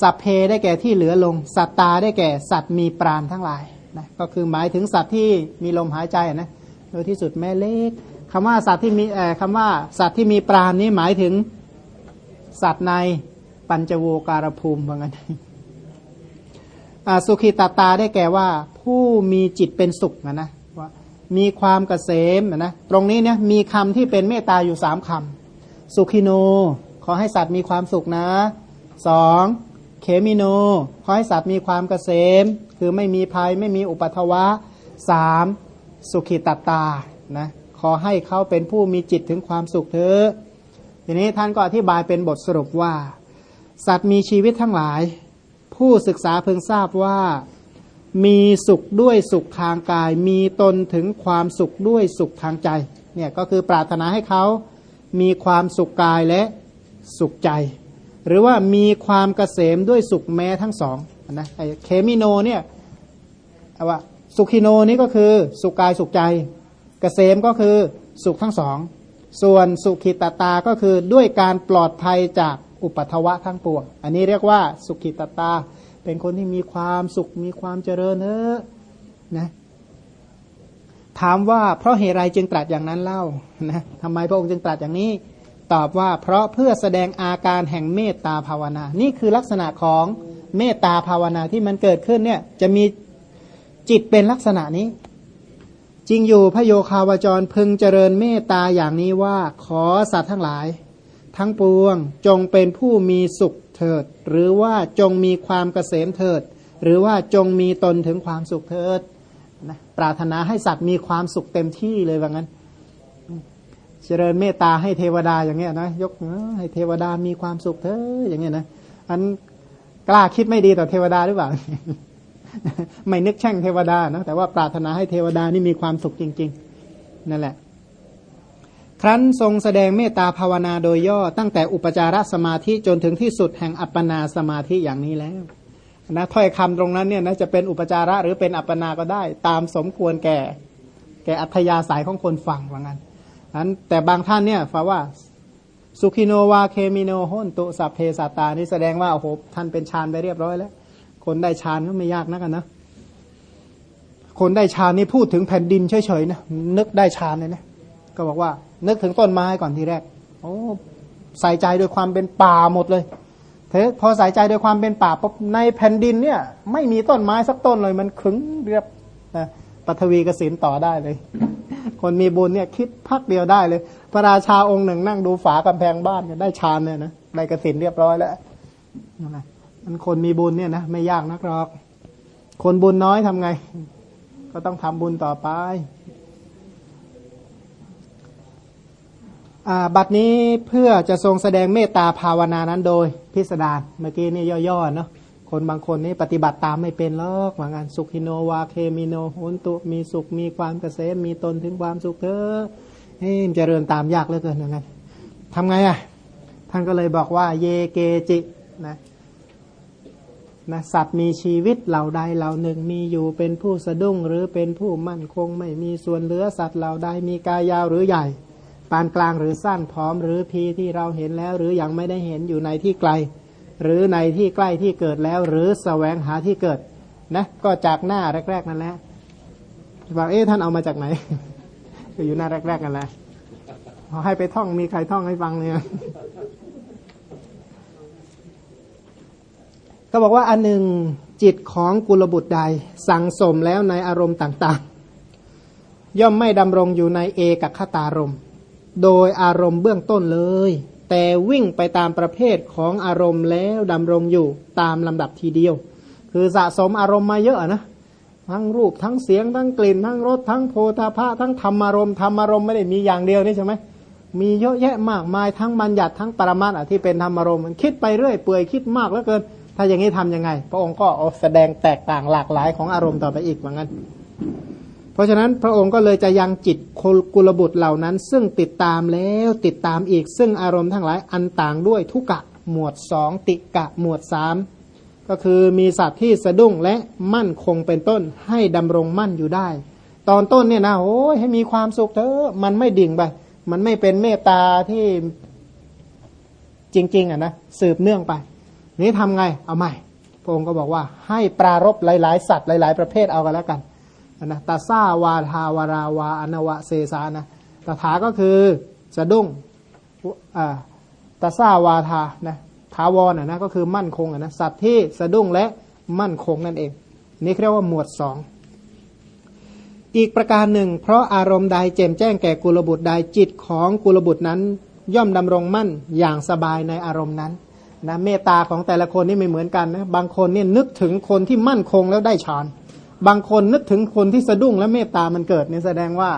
สัพเพได้แก่ที่เหลือลง สัตตาได้แก่สัตว์มีปราณทั้งหลายนะก็คือหมายถึงสัตว์ที่มีลมหายใจนะโดยที่สุดแม่เล็กคำว่าสัตว์ที่มีคำว่าสัตว์ที่มีปราณนี้หมายถึงสัตว์ในปัญจโวการภูมิว่างั้นสุขีตาตาได้แก่ว่า ผู้มีจิตเป็นสุขนะนะว่ามีความเกษมนะตรงนี้เนี่ยมีคำที่เป็นเมตตาอยู่สามคำสุขิโน ขอให้สัตว์มีความสุขนะ สองเขมิโนขอให้สัตว์มีความเกษม คือไม่มีภัยไม่มีอุปัทวะสามสุขิตตานะขอให้เขาเป็นผู้มีจิตถึงความสุขเถอะทีนี้ท่านก็อธิบายเป็นบทสรุปว่า สัตว์มีชีวิตทั้งหลาย ผู้ศึกษาเพิ่งทราบว่า มีสุขด้วยสุขทางกาย มีตนถึงความสุขด้วยสุขทางใจเนี่ยก็คือปรารถนาให้เขามีความสุขกายและสุขใจ หรือว่ามีความเกษมด้วยสุขแม้ทั้งสองนะไอเคมิโนเนี่ยว่าสุขิโนนี้ก็คือสุขกายสุขใจเกษมก็คือสุขทั้งสอง ส่วนสุขิตตา ก็คือด้วยการปลอดภัยจากอุปัทวะทั้งปวง อันนี้เรียกว่าสุขิตตา เป็นคนที่มีความสุขมีความเจริญเนอะนะถามว่าเพราะเหตุไรจึงตรัสอย่างนั้นเล่านะทำไมพระองค์จึงตรัสอย่างนี้ ตอบว่าเพราะเพื่อแสดงอาการแห่งเมตตาภาวนา นี่คือลักษณะของเมตตาภาวนาที่มันเกิดขึ้นเนี่ยจะมีจิตเป็นลักษณะนี้ จริงอยู่พระโยคาวจรพึงเจริญเมตตาอย่างนี้ว่าขอสัตว์ทั้งหลาย ทั้งปวงจงเป็นผู้มีสุขเถิด หรือว่าจงมีความเกษมเถิด หรือว่าจงมีตนถึงความสุขเถิดนะปรารถนาให้สัตว์มีความสุขเต็มที่เลยว่างั้น เจริญเมตตาให้เทวดาอย่างเงี้ยนะยกให้เทวดามีความสุขเถอะอย่างเงี้ยนะอันกล้าคิดไม่ดีต่อเทวดาหรือเปล่า ไม่นึกแช่งเทวดานะแต่ว่าปรารถนาให้เทวดานี่มีความสุขจริง ๆ นั่นแหละ ครั้นทรงแสดงเมตตาภาวนาโดยย่อตั้งแต่อุปจารสมาธิจนถึงที่สุดแห่งอัปปนาสมาธิอย่างนี้แล้วนะถ้อยคำตรงนั้นเนี่ยนะจะเป็นอุปจาระหรือเป็นอัปปนาก็ได้ ตามสมควรแก่ แก่อัธยาศัยของคนฟังว่างั้น นั้นแต่บางท่านเนี่ยฝาว่าสุขิโนวาเคมิโนโหนตุสัพเพสตานี่แสดงว่าโอ้โหท่านเป็นฌานไปเรียบร้อยแล้ว คนได้ฌานก็ไม่ยากนักนะคนได้ฌานนี่พูดถึงแผ่นดินเฉยๆนะนึกได้ฌานเลยนะก็บอกว่า นึกถึงต้นไม้ก่อนทีแรก โอ้ใส่ใจโดยความเป็นป่าหมดเลยเทพอใส่ใจโดยความเป็นป่าปุ๊บในแผ่นดินเนี่ย ไม่มีต้นไม้สักต้นเลยมันขึงเรียบนะ ปัทวีกสินต่อได้เลย คนมีบุญเนี่ยคิดพักเดียวได้เลย พระราชาองค์หนึ่งนั่งดูฝากำแพงบ้านได้ฌานเนี่ยนะได้กสินเรียบร้อยแล้วนะมันคนมีบุญเนี่ยนะไม่ยากนักหรอก คนบุญน้อยทำไง ก็ต้องทำบุญต่อไปบัดนี้เพื่อจะทรงแสดงเมตตาภาวนานั้นโดยพิสดารเมื่อกี้นี่ย่อๆเนาะ คนบางคนนี่ปฏิบัติตามไม่เป็นหรอกว่างั้นสุขิโนวาเคมิโนโหนตุมีสุขมีความเกษมมีตนถึงความสุขเถอะเฮ้ยจะเริญตามยากเหลือเกินว่างั้นทำไงอะ ท่านก็เลยบอกว่า เยเกจินะนะสัตว์มีชีวิตเหล่าใดเหล่าหนึ่งมีอยู่เป็นผู้สะดุ้งหรือเป็นผู้มั่นคงไม่มีส่วนเหลือสัตว์เหล่าใดมีกายยาวหรือใหญ่ ปานกลางหรือสั้นพร้อมหรือพีที่เราเห็นแล้ว หรือยังไม่ได้เห็นอยู่ในที่ไกล หรือในที่ใกล้ที่เกิดแล้ว หรือสแสวงหาที่เกิดนะก็จากหน้าแรก ๆ นั่นแหละบอกเอ๊ะท่านเอามาจากไหนก็อยู่หน้าแรก ๆ กันแหละเขาให้ไปท่องมีใครท่องให้ฟังเนี่ยก็บอกว่าอันหนึ่งจิตของกุลบุตรใด สั่งสมแล้วในอารมณ์ต่างๆ ย่อมไม่ดำรงอยู่ในเอกคตารม โดยอารมณ์เบื้องต้นเลย แต่วิ่งไปตามประเภทของอารมณ์แล้วดำรงอยู่ตามลำดับทีเดียว คือสะสมอารมณ์มาเยอะนะ ทั้งรูปทั้งเสียง ทั้งกลิ่น ทั้งรสทั้งโพธาภะทั้งธรรมารมณ์ธรรมารมณ์ไม่ได้มีอย่างเดียวนี่ใช่ไหมมีเยอะแยะมากมายทั้งบัญญัติทั้งปรมัตถ์ที่เป็นธรรมารมณ์มันคิดไปเรื่อยเปื่อยคิดมากแล้วเกิน ถ้าอย่างนี้ทํำยังไง พระองค์ก็แสดงแตกต่างหลากหลายของอารมณ์ต่อไปอีกเหมือนกัน ราะฉะนั้นพระองค์ก็เลยจะยังจิตกุลบุตรเหล่านั้น ซึ่งติดตามแล้วติดตามอีก ซึ่งอารมณ์ทั้งหลายอันต่างด้วยทุกะหมวดสองติกะหมวดสามก็คือมีสัตว์ที่สะดุ้งและมั่นคงเป็นต้นให้ดำรงมั่นอยู่ได้ ตอนต้นเนี่ยนะโอ้ยให้มีความสุขเถอะมันไม่ดิ่งไป มันไม่เป็นเมตตาที่จริง ๆอะนะสืบเนื่องไป นี้ทำไงเอาใหม่พระองค์ก็บอกว่าให้ปรารบหลาย ๆ สัตว์หลาย ๆ ประเภทเอากันแล้วกัน นะตาซาวาทาวาราวาอนวะเซสานะตถาก็คือสะดุ้งตาซาวาทานะทาวรนะก็คือมั่นคงนะสัตว์ที่สะดุ้งและมั่นคงนั่นเอง นี่เรียกว่าหมวดสองอีกประการหนึ่ง เพราะอารมณ์ใดเจมแจ้งแก่กุลบุตรใดจิตของกุลบุตรนั้น ย่อมดำรงมั่นอย่างสบายในอารมณ์นั้นนะเมตตาของแต่ละคนนี่ไม่เหมือนกันนะบางคนเนี่ยนึกถึงคนที่มั่นคงแล้วได้ฌาน บางคนนึกถึงคนที่สะดุ้งแล้วเมตตามันเกิดนี่แสดงว่า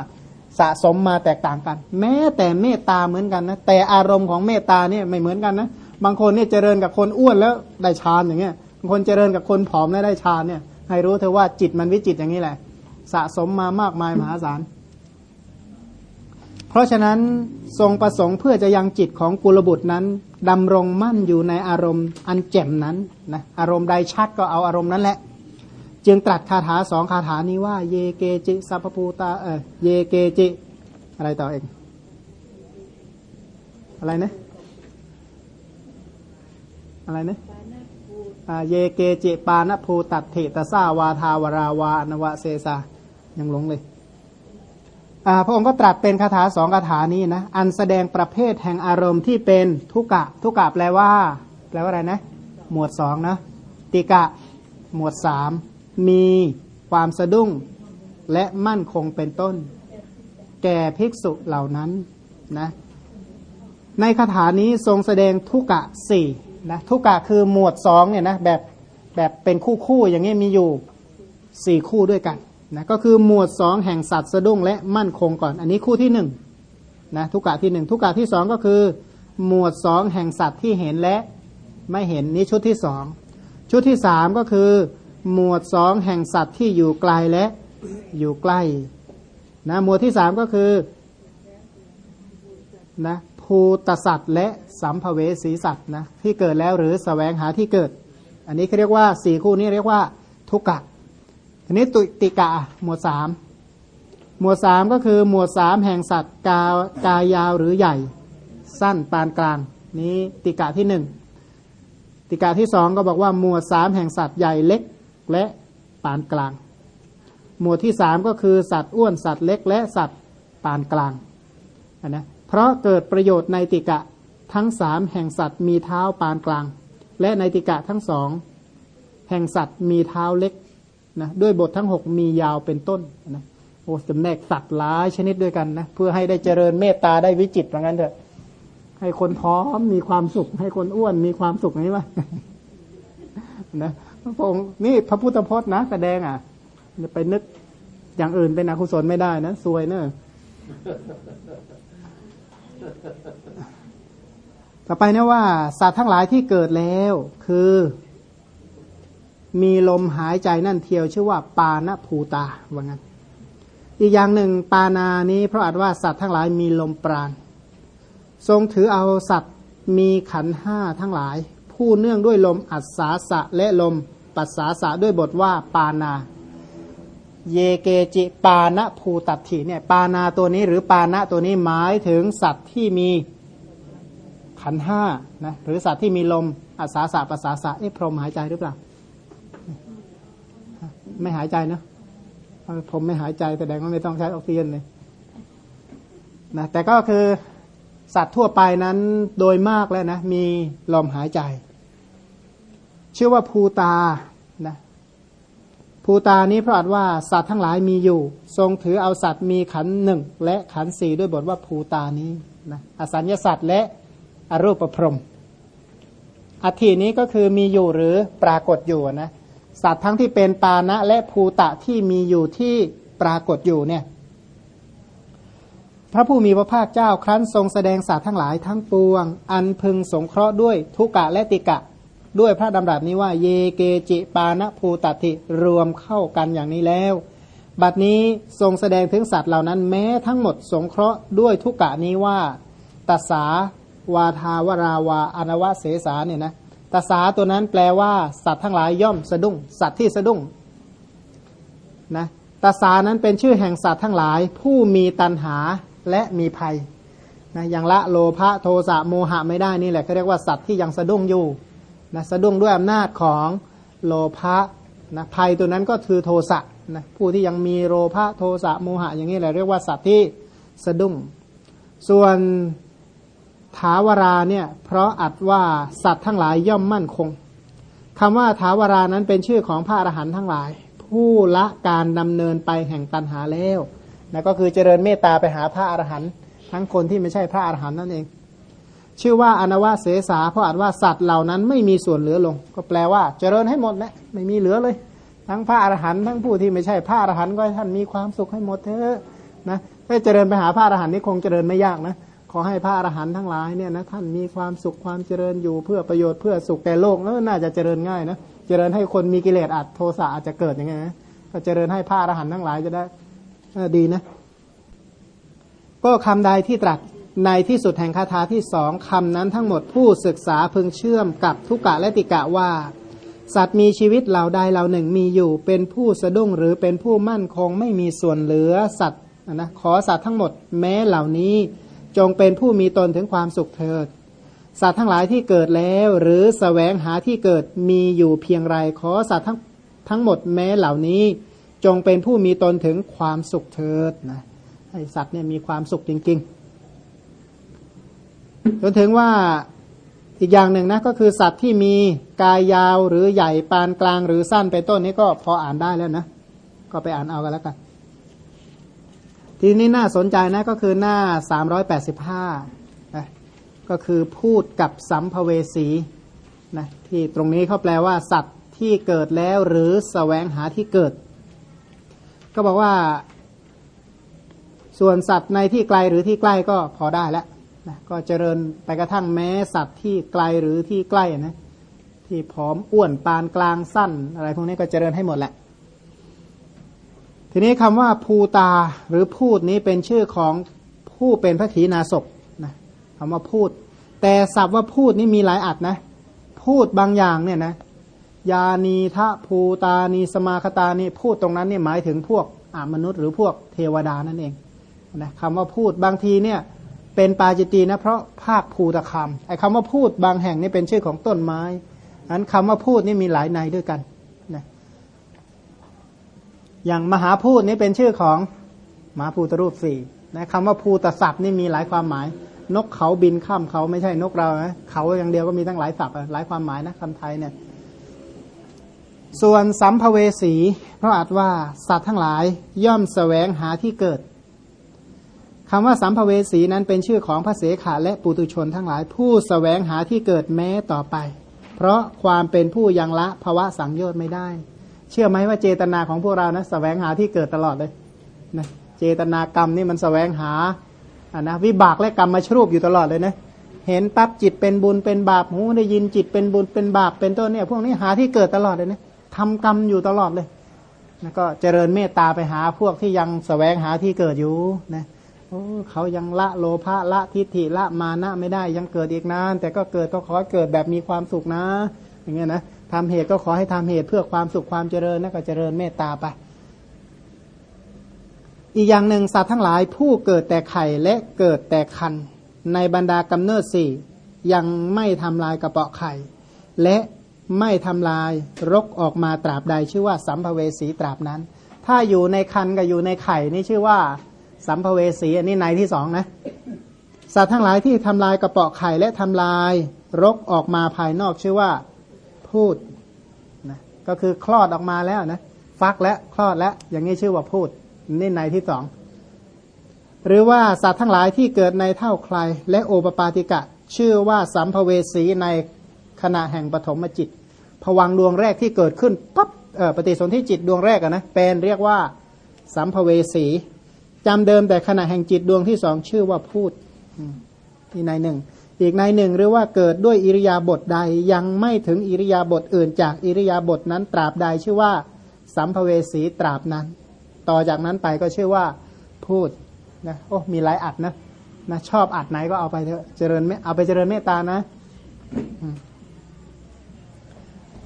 สะสมมาแตกต่างกัน แม้แต่เมตตาเหมือนกันนะแต่อารมณ์ของเมตตาเนี่ยไม่เหมือนกันนะบางคนเนี่ยเจริญกับคนอ้วนแล้วได้ฌานอย่างเงี้ยบางคนเจริญกับคนผอมแล้วได้ฌานเนี่ย ให้รู้เธอว่าจิตมันวิจิตอย่างนี้แหละ สะสมมามากมายมหาศาลเพราะฉะนั้นทรงประสงค์เพื่อจะยังจิตของกุลบุตรนั้นดำรงมั่นอยู่ในอารมณ์อันแจ่มนั้นนะอารมณ์ใดชัดก็เอาอารมณ์นั้นแหละ จึงตรัสคาถาสองคาถานี้ว่า เยเกจิสัพพูตาเออเยเกจิ อะไรต่อเอง อะไรนะ อะไรนะเยเกจิปานภูตัดเถตซาวาทาวราวานวะเซซายังหลงเลยพระองค์ก็ตรัสเป็นคาถาสองคาถานี้นะ อันแสดงประเภทแห่งอารมณ์ที่เป็นทุกะทุกะแปลว่า แปลว่าอะไรนะ หมวดสองนะ ติกะ หมวดสาม มีความสะดุ้งและมั่นคงเป็นต้น แก่ภิกษุเหล่านั้นนะในคาถานี้ทรงแสดงทุกะสี่นะทุกะคือหมวดสองเนี่ยนะแบบแบบเป็นคู่คู่อย่างนี้มีอยู่สี่คู่ด้วยกันนะก็คือหมวดสองแห่งสัตว์สะดุ้งและมั่นคงก่อน อันนี้คู่ที่หนึ่งนะทุกะที่หนึ่งทุกกะที่สองก็คือ หมวดสองแห่งสัตว์ที่เห็นและไม่เห็นนี้ชุดที่สองชุดที่สามก็คือ หมวดสองแห่งสัตว์ที่อยู่ไกลและอยู่ใกล้นะหมวดที่สามก็คือนะภูตสัตว์และสัมภเวสีสัตว์นะที่เกิดแล้วหรือสแสวงหาที่เกิด อันนี้เขาเรียกว่าสี่คู่นี้เรียกว่าทุกกะทีนี้ตุติกะหมวดสามหมวดสามก็คือหมวดสามแห่งสัตว์กากายาวหรือใหญ่ สั้นปานกลาง นี้ติกะที่หนึ่งติกะที่สองก็บอกว่าหมวดสามแห่งสัตว์ใหญ่เล็ก และปานกลาง หมวดที่สามก็คือสัตว์อ้วนสัตว์เล็ก และสัตว์ปานกลางนะเพราะเกิดประโยชน์ในติกะทั้งสามแห่งสัตว์มีเท้าปานกลาง และในติกะทั้งสองแห่งสัตว์มีเท้าเล็กนะด้วยบททั้งหกมียาวเป็นต้นนะโอ้จำแนกสัตว์หลายชนิดด้วยกันนะเพื่อให้ได้เจริญเมตตาได้วิจิตรอย่างนั้นเถอะให้คนพร้อมมีความสุข ให้คนอ้วนมีความสุขนี้วะนะ พระองค์นี่พระพุทธพจน์นะแสดงอะจะไปนึกอย่างอื่นเป็นอกุศลไม่ได้นะซวยเนอะต่อไปนะว่าสัตว์ทั้งหลายที่เกิดแล้ว คือ มีลมหายใจนั่นเทียวชื่อว่า ปานภูตาว่างั้นอีกอย่างหนึ่งปานานี้เพราะอาจว่าสัตว์ทั้งหลายมีลมปราณ ทรงถือเอาสัตว์มีขันห้าทั้งหลาย ผู้เนื่องด้วยลมอัศสาสะและลมปัสสาสะด้วยบทว่าปานา เยเกจิปานะภูตัดถีเนี่ยปานาตัวนี้หรือปานะตัวนี้หมายถึงสัตว์ที่มีขันห้านะหรือสัตว์ที่มีลมอัศสาสะปัสสาสะเอ๊ะพรหมหายใจหรือเปล่า ไม่หายใจนะผมไม่หายใจแสดงว่าไม่ต้องใช้ออกซิเจนเลยนะแต่ก็คือสัตว์ทั่วไปนั้นโดยมากแล้วนะมีลมหายใจ ชื่อว่าภูตานะภูตานี้พราะว่าสัตว์ทั้งหลายมีอยู่ ทรงถือเอาสัตว์มีขันหนึ่งและขันสี่ด้วยบทว่าภูตานี้นะอสัญญาสัตว์และอรูปประพรมอัฐินี้ก็คือมีอยู่หรือปรากฏอยู่นะสัตว์ทั้งที่เป็นปานะและภูตะที่มีอยู่ที่ปรากฏอยู่เนี่ยพระผู้มีพระภาคเจ้าครั้นทรงแสดงสัตว์ทั้งหลายทั้งปวง อันพึงสงเคราะห์ด้วยทุกะและติกะ ด้วยพระดำรัสนี้ว่า เยเกจิปานะภูตติรวมเข้ากันอย่างนี้แล้ว บัดนี้ทรงแสดงถึงสัตว์เหล่านั้นแม้ทั้งหมดสงเคราะห์ด้วยทุกะนี้ว่าตัสาวาทาวราวาอนวะเสสาเนี่ยนะตาสาตัวนั้นแปลว่า สัตว์ทั้งหลายย่อมสะดุ้ง สัตว์ที่สะดุ้งนะตาสานั้นเป็นชื่อแห่งสัตว์ทั้งหลาย ผู้มีตันหาและมีภัยนะอย่างละโลภะโทสะโมหะไม่ได้นี่แหละเขาเรียกว่าสัตว์ที่ยังสะดุ้งอยู่ นะสะดุ้งด้วยอำนาจของโลภะนะภัยตัวนั้นก็คือโทสะนะผู้ที่ยังมีโลภะโทสะโมหะอย่างนี้แหละเรียกว่าสัตว์ที่สะดุ้ง ส่วนถาวราเนี่ยเพราะอัดว่าสัตว์ทั้งหลายย่อมมั่นคงคำว่าถาวรานั้นเป็นชื่อของพระอรหันต์ทั้งหลาย ผู้ละการดำเนินไปแห่งตันหาแล้วนะก็คือเจริญเมตตาไปหาพระอรหันต์ทั้งคนที่ไม่ใช่พระอรหันต์นั่นเอง ชื่อว่าอนาวาเสสาเพราะอัดว่าสัตว์เหล่านั้นไม่มีส่วนเหลือลง ก็แปลว่า เจริญให้หมดแหละไม่มีเหลือเลย ทั้งพระอรหันต์ทั้งผู้ที่ไม่ใช่พระอรหันต์ก็ให้ท่านมีความสุขให้หมดเถอะนะถ้าเจริญไปหาพระอรหันต์นี่คงเจริญไม่ยากนะขอให้พระอรหันต์ทั้งหลายเนี่ยนะท่านมีความสุขความเจริญอยู่เพื่อประโยชน์เพื่อสุขแก่โลกแล้วน่าจะเจริญง่ายนะเจริญให้คนมีกิเลสอาจโทสะอาจจะเกิดยังไงนะก็เจริญให้พระอรหันต์ทั้งหลายจะได้ดีนะ ก็คำใดที่ตรัส ในที่สุดแห่งคาถาที่สองคำนั้นทั้งหมดผู้ศึกษาพึงเชื่อมกับทุกกะและติกะว่า สัตว์มีชีวิตเหล่าใดเหล่าหนึ่งมีอยู่ เป็นผู้สะดุ้งหรือเป็นผู้มั่นคงไม่มีส่วนเหลือสัตว์นะขอสัตว์ทั้งหมดแม้เหล่านี้ จงเป็นผู้มีตนถึงความสุขเถิด สัตว์ทั้งหลายที่เกิดแล้ว หรือสแสวงหาที่เกิดมีอยู่เพียงไรขอสัตว์ทั้งทั้งหมดแม้เหล่านี้ จงเป็นผู้มีตนถึงความสุขเถิดนะให้สัตว์เนี่ยมีความสุขจริงๆ จนถึงว่าอีกอย่างหนึ่งนะก็คือสัตว์ที่มีกายยาวหรือใหญ่ปานกลางหรือสั้นเป็นต้นนี้ก็พออ่านได้แล้วนะ ก็ไปอ่านเอากันแล้วกัน ทีนี้น่าสนใจนะก็คือหน้าสามร้อยแปดสิบห้านะก็คือพูดกับสัมภเวสีนะที่ตรงนี้เขาแปลว่า สัตว์ที่เกิดแล้วหรือสแสวงหาที่เกิด ก็บอกว่า ส่วนสัตว์ในที่ไกลหรือที่ใกล้ก็พอได้แล้ว นะก็เจริญไปกระทั่งแม้สัตว์ที่ไกลหรือที่ใกล้นะที่ผอมอ้วนปานกลางสั้น อะไรพวกนี้ก็เจริญให้หมดแหละ ทีนี้คำว่าภูตาหรือพูดนี้เป็นชื่อของผู้เป็นพระขีณาสพนะคำว่าพูด แต่ศัพท์ว่าพูดนี่มีหลายอัดนะ พูดบางอย่างเนี่ยนะยานีทะภูตานีสมาคตานีพูดตรงนั้นเนี่ยหมายถึงพวกอามนุษย์หรือพวกเทวดานั่นเองนะคำว่าพูดบางทีเนี่ย เป็นปาจิตีนะเพราะภาคภูตะคำไอ้คำว่าพูดบางแห่งนี่เป็นชื่อของต้นไม้อันคำว่าพูดนี่มีหลายในด้วยกันนะอย่างมหาพูดนี้เป็นชื่อของมหาภูตรูปสี่นะคำว่าภูตศัพท์นี่มีหลายความหมาย นกเขาบินข้ามเขาไม่ใช่นกเรานะเขาอย่างเดียวก็มีตั้งหลายศัพท์หลายความหมายนะคำไทยเนี่ยส่วนสัมภเวสี พระอาจว่าสัตว์ทั้งหลายย่อมแสวงหาที่เกิด คำว่าสัมภเวสีนั้นเป็นชื่อของพระเสขาและปุตุชนทั้งหลาย ผู้แสวงหาที่เกิดแม้ต่อไป เพราะความเป็นผู้ยังละภาวะสังโยชน์ไม่ได้ เชื่อไหมว่าเจตนาของพวกเรานะสแสวงหาที่เกิดตลอดเลยนะเจตนากรรมนี่มันสแสวงหาอ่านะวิบากและกรรมมาชรูปอยู่ตลอดเลยนะเห็นปั๊บจิตเป็นบุญเป็นบาปหูได้ยินจิตเป็นบุญเป็นบาปเป็นต้นเนี่ยพวกนี้หาที่เกิดตลอดเลยนะทำกรรมอยู่ตลอดเลยแล้วก็เจริญเมตตาไปหาพวกที่ยังสแสวงหาที่เกิดอยู่นะ เขายังละโลภะละทิฏฐิละมานะไม่ได้ยังเกิดอีกนาน แต่ก็เกิดก็ขอเกิดแบบมีความสุขนะ อย่างเงี้ยนะทำเหตุก็ขอให้ทำเหตุเพื่อความสุขความเจริญนั่นก็เจริญเมตตาไป อีกอย่างหนึ่งสัตว์ทั้งหลายผู้เกิดแต่ไข่และเกิดแต่คัน ในบรรดากำเนิดสี่ยังไม่ทำลายกระเปาะไข่ และไม่ทำลายรกออกมาตราบใดชื่อว่าสัมภเวสีตราบนั้น ถ้าอยู่ในคันกับอยู่ในไข่นี่ชื่อว่า สัมภเวสีอันนี้ในที่สองนะสัตว์ทั้งหลายที่ทำลายกระเปาะไข่และทำลายรกออกมาภายนอกชื่อว่าพูดนะก็คือคลอดออกมาแล้วนะฟักและคลอดแล้วอย่างนี้ชื่อว่าพูดนี่ในที่สองหรือว่าสัตว์ทั้งหลายที่เกิดในเท่าใคร และโอปปาติกะ ชื่อว่าสัมภเวสีในขณะแห่งปฐมจิตผวังดวงแรกที่เกิดขึ้นปั๊บปฏิสนธิจิตดวงแรกนะเป็นเรียกว่าสัมภเวสี จำเดิมแต่ขณะแห่งจิตดวงที่สองชื่อว่าพูดที่ในหนึ่ง อีกในหนึ่งหรือว่าเกิดด้วยอิริยาบถใดยังไม่ถึงอิริยาบถอื่น จากอิริยาบถนั้นตราบใดชื่อว่า สัมภเวสีตราบนั้น ต่อจากนั้นไปก็ชื่อว่าพูดนะโอ้มีหลายอัดนะนะชอบอัดไหนก็เอาไปเถอะเจริญเอาไปเจริญเมตตานะ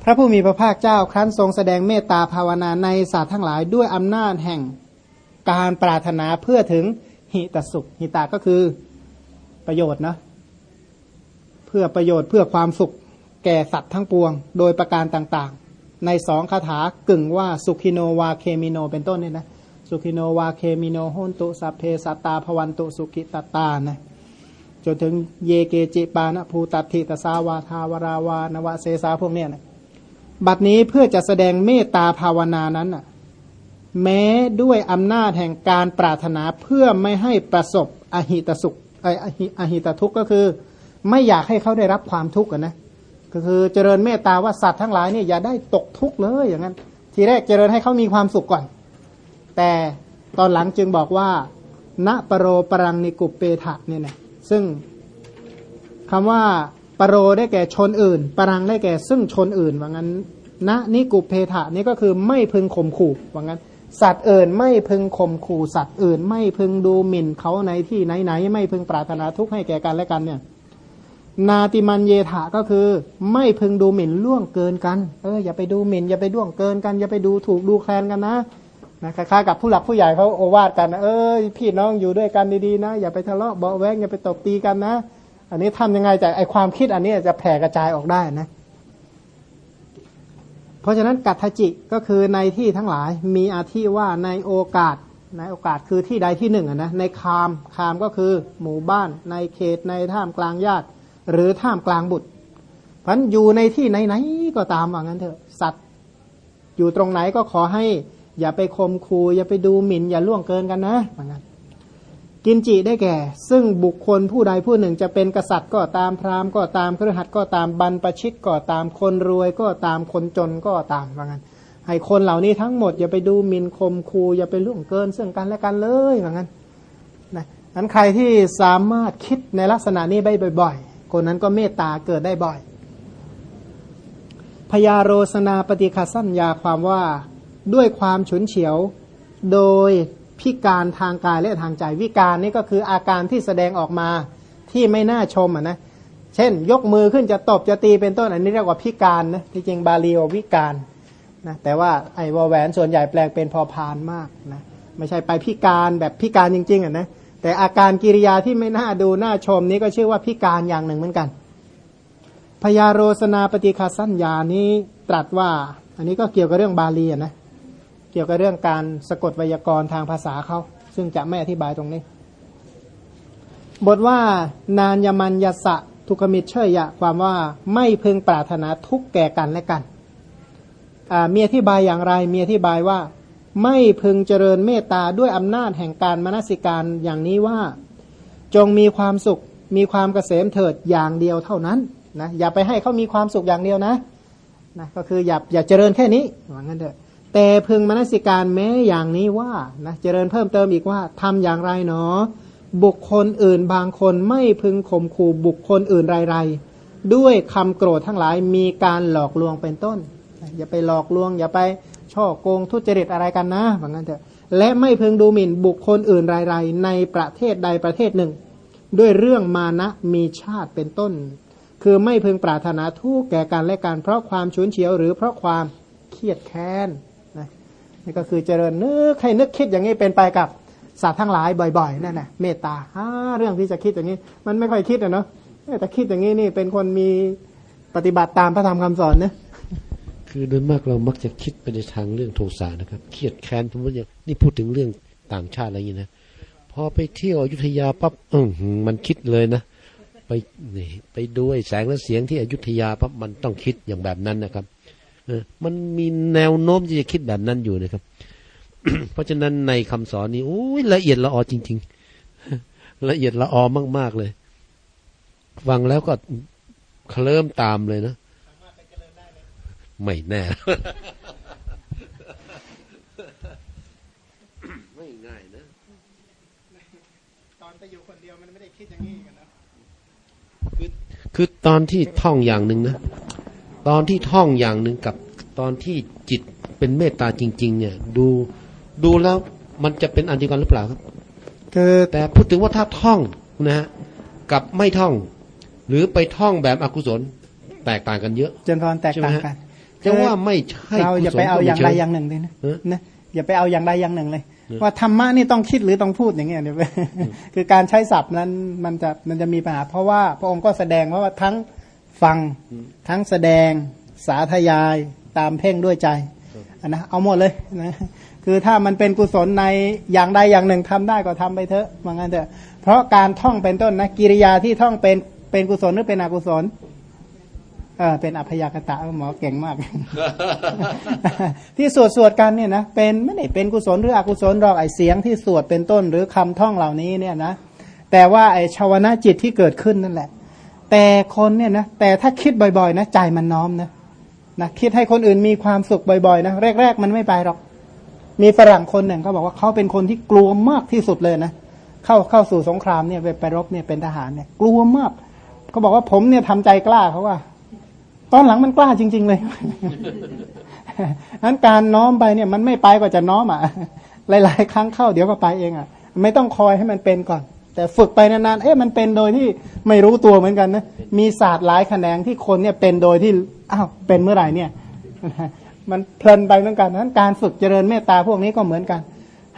พระผู้มีพระภาคเจ้าครั้นทรงแสดงเมตตาภาวนาในศาสตร์ทั้งหลายด้วยอำนาจแห่ง การปรารถนาเพื่อถึงหิตสุข หิตาก็คือประโยชน์นะเพื่อประโยชน์เพื่อความสุขแก่สัตว์ทั้งปวง โดยประการต่างๆ ในสองคาถากึ่งว่าสุขิโนวาเคมิโนเป็นต้นเนี่ยนะสุขิโนวาเคมิโนโหนตุสัพเพสัตตาภวันตุสุขิตตานะจนถึงเยเกจิปานะภูตัติตสาวาทาวราวานวเสสาพวกเนี้ยนะบัดนี้เพื่อจะแสดงเมตตาภาวนานั้นอะ แม้ด้วยอำนาจแห่งการปรารถนาเพื่อไม่ให้ประสบอหิตสุขไออหิตทุกข์ก็คือ ไม่อยากให้เขาได้รับความทุกข์นะก็คือเจริญเมตตาว่าสัตว์ทั้งหลายเนี่ยอย่าได้ตกทุกข์เลยอย่างนั้น ทีแรกเจริญให้เขามีความสุขก่อน แต่ตอนหลังจึงบอกว่าณปรโรปรังนิกุปเปทะเนี่ยนะซึ่งคำว่าปรโรได้แก่ชนอื่น ปรังได้แก่ซึ่งชนอื่นว่างั้นณนิกุปเพทะนี่ก็คือไม่พึงข่มขู่ว่างั้น สัตว์อื่นไม่พึงข่มขู่สัตว์อื่น ไม่พึงดูหมิ่นเขาในที่ไหนๆไม่พึงปรารถนาทุกข์ให้แก่กันและกันเนี่ย นาติมันเยถะก็คือ ไม่พึงดูหมิ่นล่วงเกินกัน เอออย่าไปดูหมิ่นอย่าไปล่วงเกินกัน อย่าไปดูถูกดูแคลนกันนะนะคล้ายๆกับผู้หลักผู้ใหญ่เขาโอวาทกันนะเออพี่น้องอยู่ด้วยกันดีๆนะ อย่าไปทะเลาะเบาแวงอย่าไปตบตีกันนะ อันนี้ทำยังไงแต่ไอความคิดอันนี้จะแผ่กระจายออกได้นะ เพราะฉะนั้นกัตถจิก็คือในที่ทั้งหลายมีอาทิว่าในโอกาสในโอกาสคือที่ใดที่หนึ่งนะในคามคามก็คือหมู่บ้าน ในเขตในท่ามกลางญาติ หรือท่ามกลางบุตรพันอยู่ในที่ไหนๆก็ตามว่างั้นเถอะสัตว์ อยู่ตรงไหนก็ขอให้ อย่าไปคมคูอย่าไปดูหมิ่นอย่าล่วงเกินกันนะว่างั้น กินจิได้แก่ ซึ่งบุคคลผู้ใดผู้หนึ่งจะเป็นกษัตริย์ก็ตามพราหมณ์ก็ตามเครือขัดก็ตามบรรปชิตก็ตามคนรวยก็ตามคนจนก็ตามว่างั้นให้คนเหล่านี้ทั้งหมดอย่าไปดูหมิ่นคมคูอย่าไปล่วงเกินซึ่งกันและกันเลยว่างั้นนะนั้นใครที่สามารถคิดในลักษณะนี้ได้บ่อยๆ คนนั้นก็เมตตาเกิดได้บ่อย พยาโรสนาปฏิคาสัญญาความว่าด้วยความฉุนเฉียว โดย พิการทางกายและทางใจวิการนี่ก็คืออาการที่แสดงออกมาที่ไม่น่าชมอะนะเช่น ยกมือขึ้นจะตบจะตีเป็นต้นอันนี้เรียกว่าพิการนะที่จริงบาลีว่าวิการนะแต่ว่าไอ้วอแหวนส่วนใหญ่แปลงเป็นพอพานมากนะไม่ใช่ไปพิการแบบพิการจริงๆอะนะแต่อาการกิริยาที่ไม่น่าดูน่าชมนี้ก็ชื่อว่าพิการอย่างหนึ่งเหมือนกันพยาโรสนาปฏิคาสัญญานี้ตรัสว่า อันนี้ก็เกี่ยวกับเรื่องบาลีอะนะ เกี่ยวกับเรื่องการสะกดไวยากรณ์ทางภาษาเขาซึ่งจะไม่อธิบายตรงนี้ บทว่านานยมันยสะทุกมิตเชยยะ ความว่าไม่พึงปรารถนาทุกแก่กันและกันมีอธิบายอย่างไรมีอธิบายว่า ไม่พึงเจริญเมตตาด้วยอำนาจแห่งการมนสิการอย่างนี้ว่า จงมีความสุขมีความเกษมเถิดอย่างเดียวเท่านั้นนะอย่าไปให้เขามีความสุขอย่างเดียวนะนะก็คืออย่าอย่าเจริญแค่นี้ว่างั้นเถอะ แต่พึงมนสิการแม้อย่างนี้ว่านะเจริญเพิ่มเติมอีกว่าทำอย่างไรเนาะบุคคลอื่นบางคนไม่พึงข่มขู่บุคคลอื่นไรๆด้วยคำโกรธทั้งหลายมีการหลอกลวงเป็นต้น อย่าไปหลอกลวง อย่าไปช่อโกงทุจริตอะไรกันนะแบบนั้นเถอะและไม่พึงดูหมิ่นบุคคลอื่นไรๆในประเทศใดประเทศหนึ่ง ด้วยเรื่องมานะมีชาติเป็นต้น คือไม่พึงปรารถนาทุกแก่กันและกันเพราะความชุนเฉียวหรือเพราะความเครียดแค้น นี่ก็คือเจริญนึกให้นึกคิดอย่างนี้เป็นไปกับสัตว์ทั้งหลายบ่อยๆนั่นแหละเมตตาเรื่องที่จะคิดอย่างนี้ มันไม่ค่อยคิดอะเนาะแต่คิดอย่างนี้นี่เป็นคนมีปฏิบัติตามพระธรรมคำสอนนะคือโดยมากเรามักจะคิดไปในทางเรื่องโทสะนะครับ เครียดแค้นสมมติอย่างนี่พูดถึงเรื่องต่างชาติอะไรอย่างนี้นะพอไปเที่ยวอยุธยาปั๊บอืมมันคิดเลยนะ ไปนี่ไปด้วยแสงและเสียงที่อยุธยาปั๊บมันต้องคิดอย่างแบบนั้นนะครับ มันมีแนวโน้มที่จะคิดแบบนั้นอยู่นะครับ เพราะฉะนั้นในคำสอนนี้โอ้ยละเอียดละออจริง ๆ ละเอียดละออมาก ๆเลยฟังแล้วก็เคลิ้มตามเลยนะไม่แน่ไม่ง่ายนะ ตอนไปอยู่คนเดียวมันไม่ได้คิดอย่างนี้กันนะคือคือตอนที่ท่องอย่างหนึ่งนะ ตอนที่ท่องอย่างหนึ่งกับตอนที่จิตเป็นเมตตาจริง ๆ เนี่ย ดูดูแล้วมันจะเป็นอันเดียวกันหรือเปล่าครับคือแต่พูดถึงว่าถ้าท่องนะฮะกับไม่ท่อง หรือไปท่องแบบอกุศลแตกต่างกันเยอะจนพรแตกต่างกันจะว่าไม่ใช่เราอย่าไปเอาอย่างใดอย่างหนึ่งเลยนะนะอย่าไปเอาอย่างใดอย่างหนึ่งเลย ว่าธรรมะนี่ต้องคิดหรือต้องพูดอย่างเงี้ยเนี่ยคือการใช้ศัพท์นั้นมันจะมันจะมีปัญหาเพราะว่าพระองค์ก็แสดงว่าทั้ง ฟังทั้งแสดงสาธยายตามเพ่งด้วยใจนนะเอาหมดเลยนะคือถ้ามันเป็นกุศลในอย่างใดอย่างหนึ่งทำได้ก็ทำไปเถอะว่างั้นเถอะ เพราะการท่องเป็นต้นนะกิริยาที่ท่องเป็นเป็นกุศลหรือเป็นอกุศลเออเป็นอภยากตะหมอเก่งมาก ที่สวดสวดกันเนี่ยนะเป็นไม่ได้เป็นกุศลหรืออกุศลหรอกไอเสียงที่สวดเป็นต้นหรือคำท่องเหล่านี้เนี่ยนะแต่ว่าไอชาวนาจิตที่เกิดขึ้นนั่นแหละ แต่คนเนี่ยนะแต่ถ้าคิดบ่อยๆ นะใจมันน้อมนะนะคิดให้คนอื่นมีความสุขบ่อยๆ นะแรก ๆ มันไม่ไปหรอก มีฝรั่งคนหนึ่งเขาบอกว่าเขาเป็นคนที่กลัวมากที่สุดเลยนะเข้าเข้าสู่สงครามเนี่ยไปไปรบเนี่ยเป็นทหารเนี่ย กลัวมากเขาบอกว่าผมเนี่ยทำใจกล้าเขาว่า ตอนหลังมันกล้าจริง ๆ เลยนั้นการน้อมไปเนี่ย มันไม่ไปก็จะน้อมอะหลายๆ ครั้งเข้าเดี๋ยวก็ไปเองอะ ไม่ต้องคอยให้มันเป็นก่อน แต่ฝึกไปนานๆ เอ๊ะมันเป็นโดยที่ไม่รู้ตัวเหมือนกันนะ มีศาสตร์หลายแขนงที่คนเนี่ยเป็นโดยที่ อ้าว เป็นเมื่อไหร่เนี่ย มันเพลินไปเหมือนกันนั้นการฝึกเจริญเมตตาพวกนี้ก็เหมือนกัน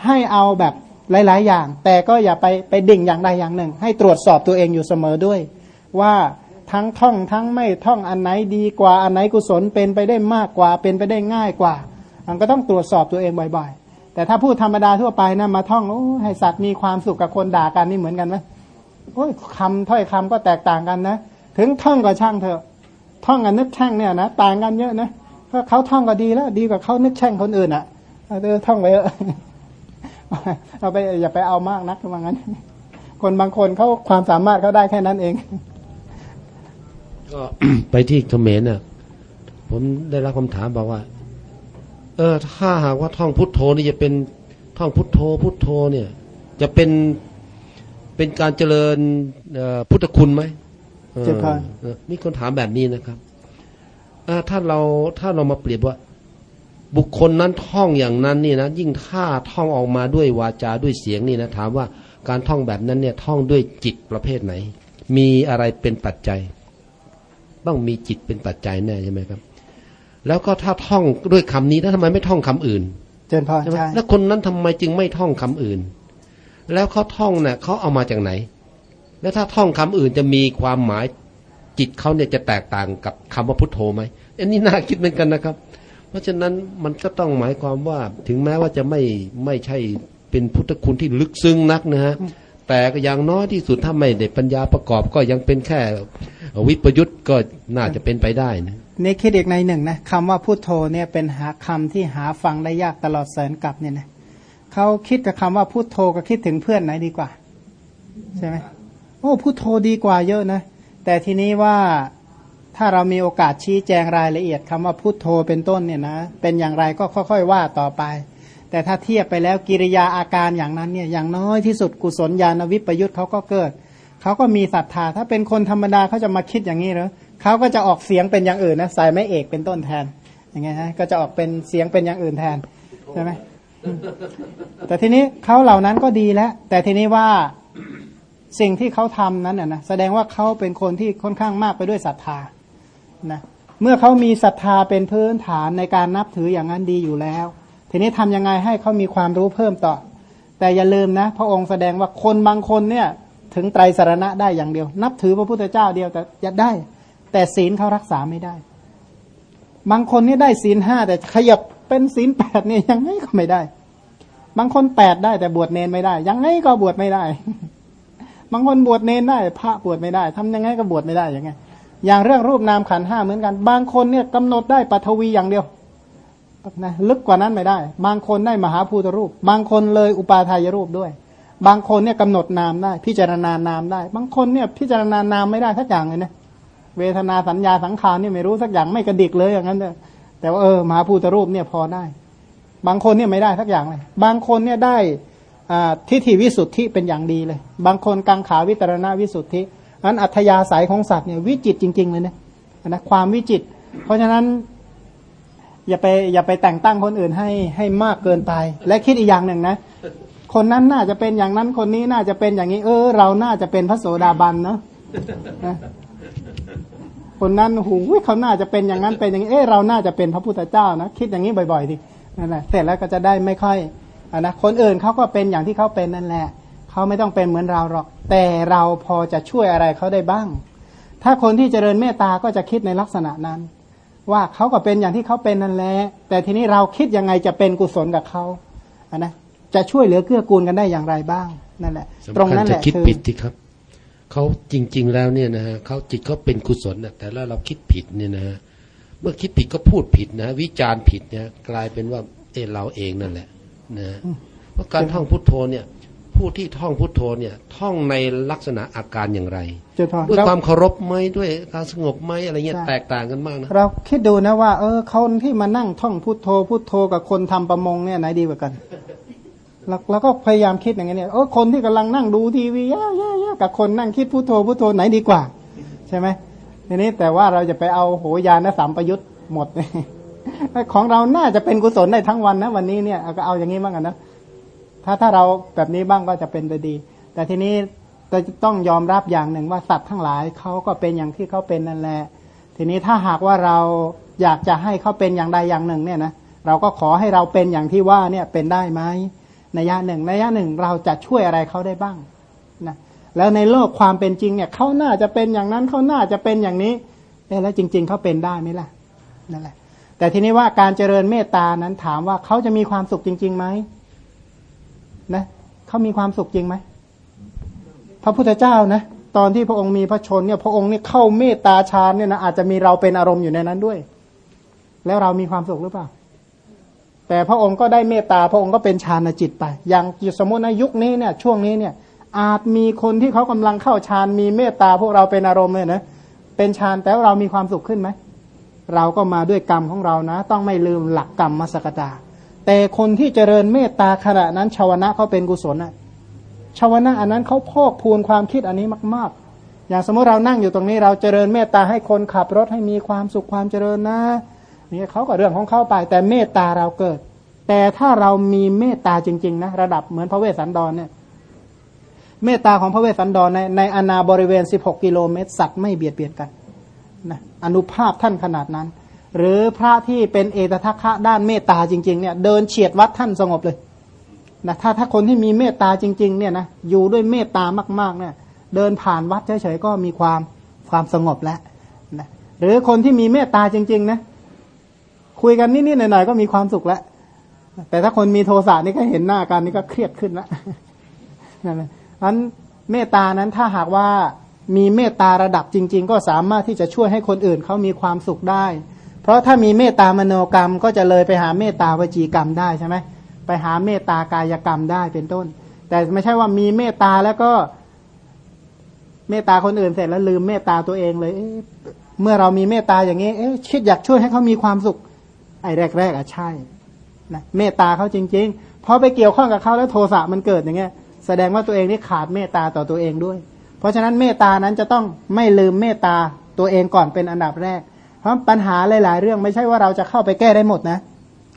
ให้เอาแบบหลาย ๆ อย่าง แต่ก็อย่าไปไปดิ่งอย่างใดอย่างหนึ่ง ให้ตรวจสอบตัวเองอยู่เสมอด้วย ว่าทั้งท่องทั้งไม่ท่องอันไหนดีกว่าอันไหนกุศลเป็นไปได้มากกว่าเป็นไปได้ง่ายกว่า มันก็ต้องตรวจสอบตัวเองบ่อยๆ แต่ถ้าพูดธรรมดาทั่วไปนะมาท่องโอ้ให้สัตว์มีความสุขกับคนด่ากันนี่เหมือนกันไหมโอ้ยคำถ้อยคำก็แตกต่างกันนะ ถึงท่องก็ช่างเถอะ ท่องกับนึกแช่งเนี่ยนะต่างกันเยอะนะเพราเขาท่องก็ดีแล้วดีกว่าเขานึกแช่งคนอื่นอะเออท่องไปเออเอาไปอย่าไปเอามากนักว่างั้น คนบางคนเขาความสามารถเขาได้แค่นั้นเอง ก็ไปที่เขมรน่ะ ผมได้รับคำถามบอกว่า เออ ถ้าหากว่าท่องพุทโธนี่จะเป็นท่องพุทโธ พุทโธเนี่ย จะเป็นเป็นการเจริญเอ่อพุทธคุณไหมเออเจ้าค่ะเออมีคนถามแบบนี้นะครับเออถ้าเราถ้าเรามาเปรียบว่า บุคคลนั้นท่องอย่างนั้นนี่นะยิ่งถ้าท่องออกมาด้วยวาจาด้วยเสียงนี่นะถามว่าการท่องแบบนั้นเนี่ยท่องด้วยจิตประเภทไหน มีอะไรเป็นปัจจัย ต้องมีจิตเป็นปัจจัยแน่ใช่ไหมครับ แล้วก็ถ้าท่องด้วยคำนี้แล้วทำไมไม่ท่องคำอื่นเจริญพรใช่ไหมใช่แล้วคนนั้นทำไมจึงไม่ท่องคำอื่น แล้วเขาท่องเนะ่ะเขาเอามาจากไหน แล้วถ้าท่องคำอื่นจะมีความหมายจิตเขาเนี่ยจะแตกต่างกับคำว่าพุทโธไหมอันนี้น่าคิดเหมือนกันนะครับ เพราะฉะนั้นมันก็ต้องหมายความว่าถึงแม้ว่าจะไม่ไม่ใช่เป็นพุทธคุณที่ลึกซึ้งนักนะฮะแต่ก็อย่างน้อยที่สุดถ้าไม่ได้ปัญญาประกอบก็ยังเป็นแค่วิปยุทธ์ก็น่าจะเป็นไปได้นะ นี่คิดอีกในหนึ่งนะคำว่าพุทโธเนี่ยเป็นหาคำที่หาฟังได้ยากตลอดแสนกลับเนี่ยนะเขาคิดกับคำว่าพุทโธก็คิดถึงเพื่อนไหนดีกว่า ใช่ไหมโอ้พุทโธดีกว่าเยอะนะแต่ทีนี้ว่าถ้าเรามีโอกาสชี้แจงรายละเอียดคำว่าพุทโธเป็นต้นเนี่ยนะเป็นอย่างไรก็ค่อย ๆ ว่าต่อไป แต่ถ้าเทียบไปแล้วกิริยาอาการอย่างนั้นเนี่ยอย่างน้อยที่สุดกุศลญาณวิปยุทธ์เขาก็เกิดเขาก็มีศรัทธา ถ้าเป็นคนธรรมดาเขาจะมาคิดอย่างนี้เหรอ เขาก็จะออกเสียงเป็นอย่างอื่นนะใส่ไม่เอกเป็นต้นแทนอย่างเงี้ยฮะก็จะออกเป็นเสียงเป็นอย่างอื่นแทนใช่ไหมแต่ทีนี้เขาเหล่านั้นก็ดีแล้ว แต่ทีนี้ว่าสิ่งที่เขาทำนั้นน่ะนะแสดงว่าเขาเป็นคนที่ค่อนข้างมากไปด้วยศรัทธานะเมื่อเขามีศรัทธาเป็นพื้นฐานในการนับถืออย่างนั้นดีอยู่แล้ว ทีนี้ทำยังไงให้เขามีความรู้เพิ่มต่อ แต่อย่าลืมนะ พระองค์แสดงว่าคนบางคนเนี่ย ถึงไตรสารณะได้อย่างเดียว นับถือพระพุทธเจ้าเดียวแต่จะได้ แต่ศีลเขารักษาไม่ได้ บางคนนี่ได้ศีลห้าแต่ขยับเป็นศีลแปดเนี่ยยังไงก็ไม่ได้ บางคนแปดได้แต่บวชเนนไม่ได้ ยังไงก็บวชไม่ได้ บางคนบวชเนนได้พระบวชไม่ได้ทำยังไงก็บวชไม่ได้อย่างไง อย่างเรื่องรูปนามขันห้าเหมือนกัน บางคนเนี่ยกำหนดได้ปัทวีอย่างเดียวนะลึกกว่านั้นไม่ได้ บางคนได้มหาภูตรูป บางคนเลยอุปาทายรูปด้วย บางคนเนี่ยกำหนดนามได้ พิจารณานามได้ บางคนเนี่ยพิจารณานามไม่ได้สักอย่างเลยนะ เวทนาสัญญาสังขารเนี่ยไม่รู้สักอย่างไม่กระดิกเลยอย่างนั้นเลยแต่ว่าเออมหาภูตรูปเนี่ยพอได้ บางคนเนี่ยไม่ได้สักอย่างเลย บางคนเนี่ยได้อ่ทิฏฐิวิสุทธิเป็นอย่างดีเลย บางคนกังขาวิตรณวิสุทธิอันอัธยาศัยของสัตว์เนี่ยวิจิตจริง ๆ เลยนะนะความวิจิต เพราะฉะนั้น อย่าไปอย่าไปแต่งตั้งคนอื่นให้ให้มากเกินไป และคิดอีกอย่างหนึ่งนะ คนนั้นน่าจะเป็นอย่างนั้นคนนี้น่าจะเป็นอย่างนี้ เออ เราน่าจะเป็นพระโสดาบันเนาะ คนนั้นหูยเขาน่าจะเป็นอย่างนั้นเป็นอย่างนี้เออเราน่าจะเป็นพระพุทธเจ้านะคิดอย่างนี้บ่อยๆดินั่นแหละเสร็จแล้วก็จะได้ไม่ค่อยอะนะคนอื่นเขาก็เป็นอย่างที่เขาเป็นนั่นแหละเขาไม่ต้องเป็นเหมือนเราหรอก แต่เราพอจะช่วยอะไรเขาได้บ้าง ถ้าคนที่เจริญเมตตาก็จะคิดในลักษณะนั้น ว่าเขาก็เป็นอย่างที่เขาเป็นนั่นแหละแต่ทีนี้เราคิดยังไงจะเป็นกุศลกับเขาอะนะจะช่วยเหลือเกื้อกูลกันได้อย่างไรบ้างนั่นแหละ ตรงสำคัญนั้นแหจะละคิดคือผิดที่ครับ เขาจริง ๆ แล้วเนี่ยนะฮะเขาจิตเขาเป็นกุศลนะแต่แล้วเราคิดผิดเนี่ยนะฮะเมื่อคิดผิดก็พูดผิดนะ วิจารณ์ผิดเนี่ยกลายเป็นว่าเออเราเองนั่นแหละนะฮะเพราะการท่องพุทโธเนี่ย ผู้ที่ท่องพุทโธเนี่ย ท่องในลักษณะอาการอย่างไรเจะทอนด้วยเราความเคารพไหมด้วยการสงบไหมอะไรเงี้ยใช่แตกต่างกันมากนะเราคิดดูนะว่า เออคนที่มานั่งท่องพุทโธพุทโธกับคนทำประมงเนี่ยไหนดีกว่ากัน เราเราก็พยายามคิดอย่างนี้เนี่ยเออคนที่กำลังนั่งดูทีวีย่าย่าย่กับคนนั่งคิดพุทโธพุทโธไหนดีกว่า ใช่ไหมทีนี้แต่ว่าเราจะไปเอาโหยานสามประยุทธ์หมดของเราน่าจะเป็นกุศลได้ทั้งวันนะวันนี้เนี่ยก็เอาอย่างนี้บ้างกันนะถ้าถ้าเราแบบนี้บ้างก็จะเป็นไปดี แต่ทีนี้เราจะต้องยอมรับอย่างหนึ่งว่าสัตว์ทั้งหลายเขาก็เป็นอย่างที่เขาเป็นนั่นแหละ ทีนี้ถ้าหากว่าเราอยากจะให้เขาเป็นอย่างใดอย่างหนึ่งเนี่ยนะเราก็ขอให้เราเป็นอย่างที่ว่าเนี่ยเป็นได้ไหม นยะหนึ่งในยะหนึ่งเราจะช่วยอะไรเขาได้บ้างนะแล้วในโลกความเป็นจริงเนี่ยเขาน่าจะเป็นอย่างนั้นเขาน่าจะเป็นอย่างนี้เอ๊แล้วจริง ๆเขาเป็นได้ไหมล่ะนั่นแหละ แต่ทีนี้ว่าการเจริญเมตตานั้นถามว่าเขาจะมีความสุขจริงๆไหมนะเขามีความสุขจริงไหมพระพุทธเจ้านะตอนที่พระองค์มีพระชนเนี่ยพระองค์เนี่ยเข้าเมตตาฌานเนี่ยนะอาจจะมีเราเป็นอารมณ์อยู่ในนั้นด้วย แล้วเรามีความสุขหรือเปล่า แต่พระองค์ก็ได้เมตตาพระองค์ก็เป็นฌานจิตไป อย่างสมมติในยุคนี้เนี่ยช่วงนี้เนี่ยอาจมีคนที่เขากำลังเข้าฌานมีเมตตาพวกเราเป็นอารมณ์เลยนะเป็นฌานแต่เรามีความสุขขึ้นไหมเราก็มาด้วยกรรมของเรานะ ต้องไม่ลืมหลักกรรมมาสกตา แต่คนที่เจริญเมตตาขณะนั้นชาวนะเขาเป็นกุศลอะชาวนะอันนั้นเขาพอกพูนความคิดอันนี้มาก ๆ อย่างสมมติเรานั่งอยู่ตรงนี้เราเจริญเมตตาให้คนขับรถให้มีความสุขความเจริญนะ นี่เขาก็เรื่องของเขาไป แต่เมตตาเราเกิด แต่ถ้าเรามีเมตตาจริง ๆ นะ ระดับเหมือนพระเวสสันดรเนี่ย เมตตาของพระเวสสันดรในในอนาบริเวณ 16 กิโลเมตร สัตว์ไม่เบียดเบียนกันนะอนุภาพท่านขนาดนั้น หรือพระที่เป็นเอตทัคคะด้านเมตตาจริง ๆ เนี่ย เดินเฉียดวัดท่านสงบเลยนะถ้าถ้าคนที่มีเมตตาจริง ๆ เนี่ยนะอยู่ด้วยเมตตามาก ๆ เนี่ย เดินผ่านวัดเฉยๆก็มีความความสงบแล้วนะหรือคนที่มีเมตตาจริง ๆ นะ คุยกันนิดๆหน่อยๆก็มีความสุขแล้วแต่ถ้าคนมีโทสะนี่ก็เห็นหน้ากันนี่ก็เครียดขึ้นล้วนั่นแหละนั้นเมตตานั้นถ้าหากว่ามีเมตตาระดับจริง ๆ ก็สามารถที่จะช่วยให้คนอื่นเขามีความสุขได้ เพราะถ้ามีเมตตามโนกรรม ก็จะเลยไปหาเมตตาวจีกรรมได้ใช่ไหมไปหาเมตตากายกรรมได้เป็นต้น แต่ไม่ใช่ว่ามีเมตตาแล้วก็เมตตาคนอื่นเสร็จแล้วลืมเมตตาตัวเองเลยเเมื่อเรามีเมตตาอย่างนี้เอ๊ะคิดอยากช่วยให้เขามีความสุข ไอ้แรกๆอะใช่นะเมตตาเขาจริงๆพอไปเกี่ยวข้องกับเขาแล้วโทสะมันเกิดอย่างเงี้ย แสดงว่าตัวเองนี่ขาดเมตตาต่อตัวเองด้วย เพราะฉะนั้นเมตตานั้นจะต้องไม่ลืมเมตตาตัวเองก่อนเป็นอันดับแรก เพราะปัญหาหลายๆ เรื่องไม่ใช่ว่าเราจะเข้าไปแก้ได้หมดนะ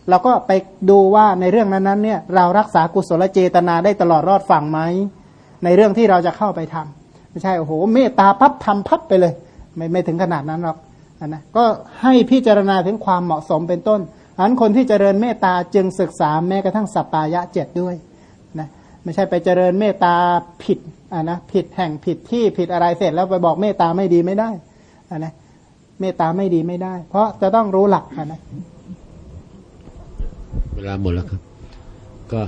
เราก็ไปดูว่าในเรื่องนั้นๆเนี่ยเรารักษากุศลเจตนาได้ตลอดรอดฝั่งไหมในเรื่องที่เราจะเข้าไปทำไม่ใช่โอ้โหเมตตาพับทำพับไปเลย ไม่ไม่ถึงขนาดนั้นหรอก นะก็ให้พิจารณาถึงความเหมาะสมเป็นต้นอันคนที่เจริญเมตตาจึงศึกษาแม้กระทั่งสัปปายะเจ็ดด้วยนะไม่ใช่ไปเจริญเมตตาผิดอะนะผิดแห่งผิดที่ผิดอะไรเสร็จแล้วไปบอกเมตตาไม่ดีไม่ได้อะนะเมตตาไม่ดีไม่ได้ เพราะจะต้องรู้หลักอะนะเวลาหมดแล้วครับ ก็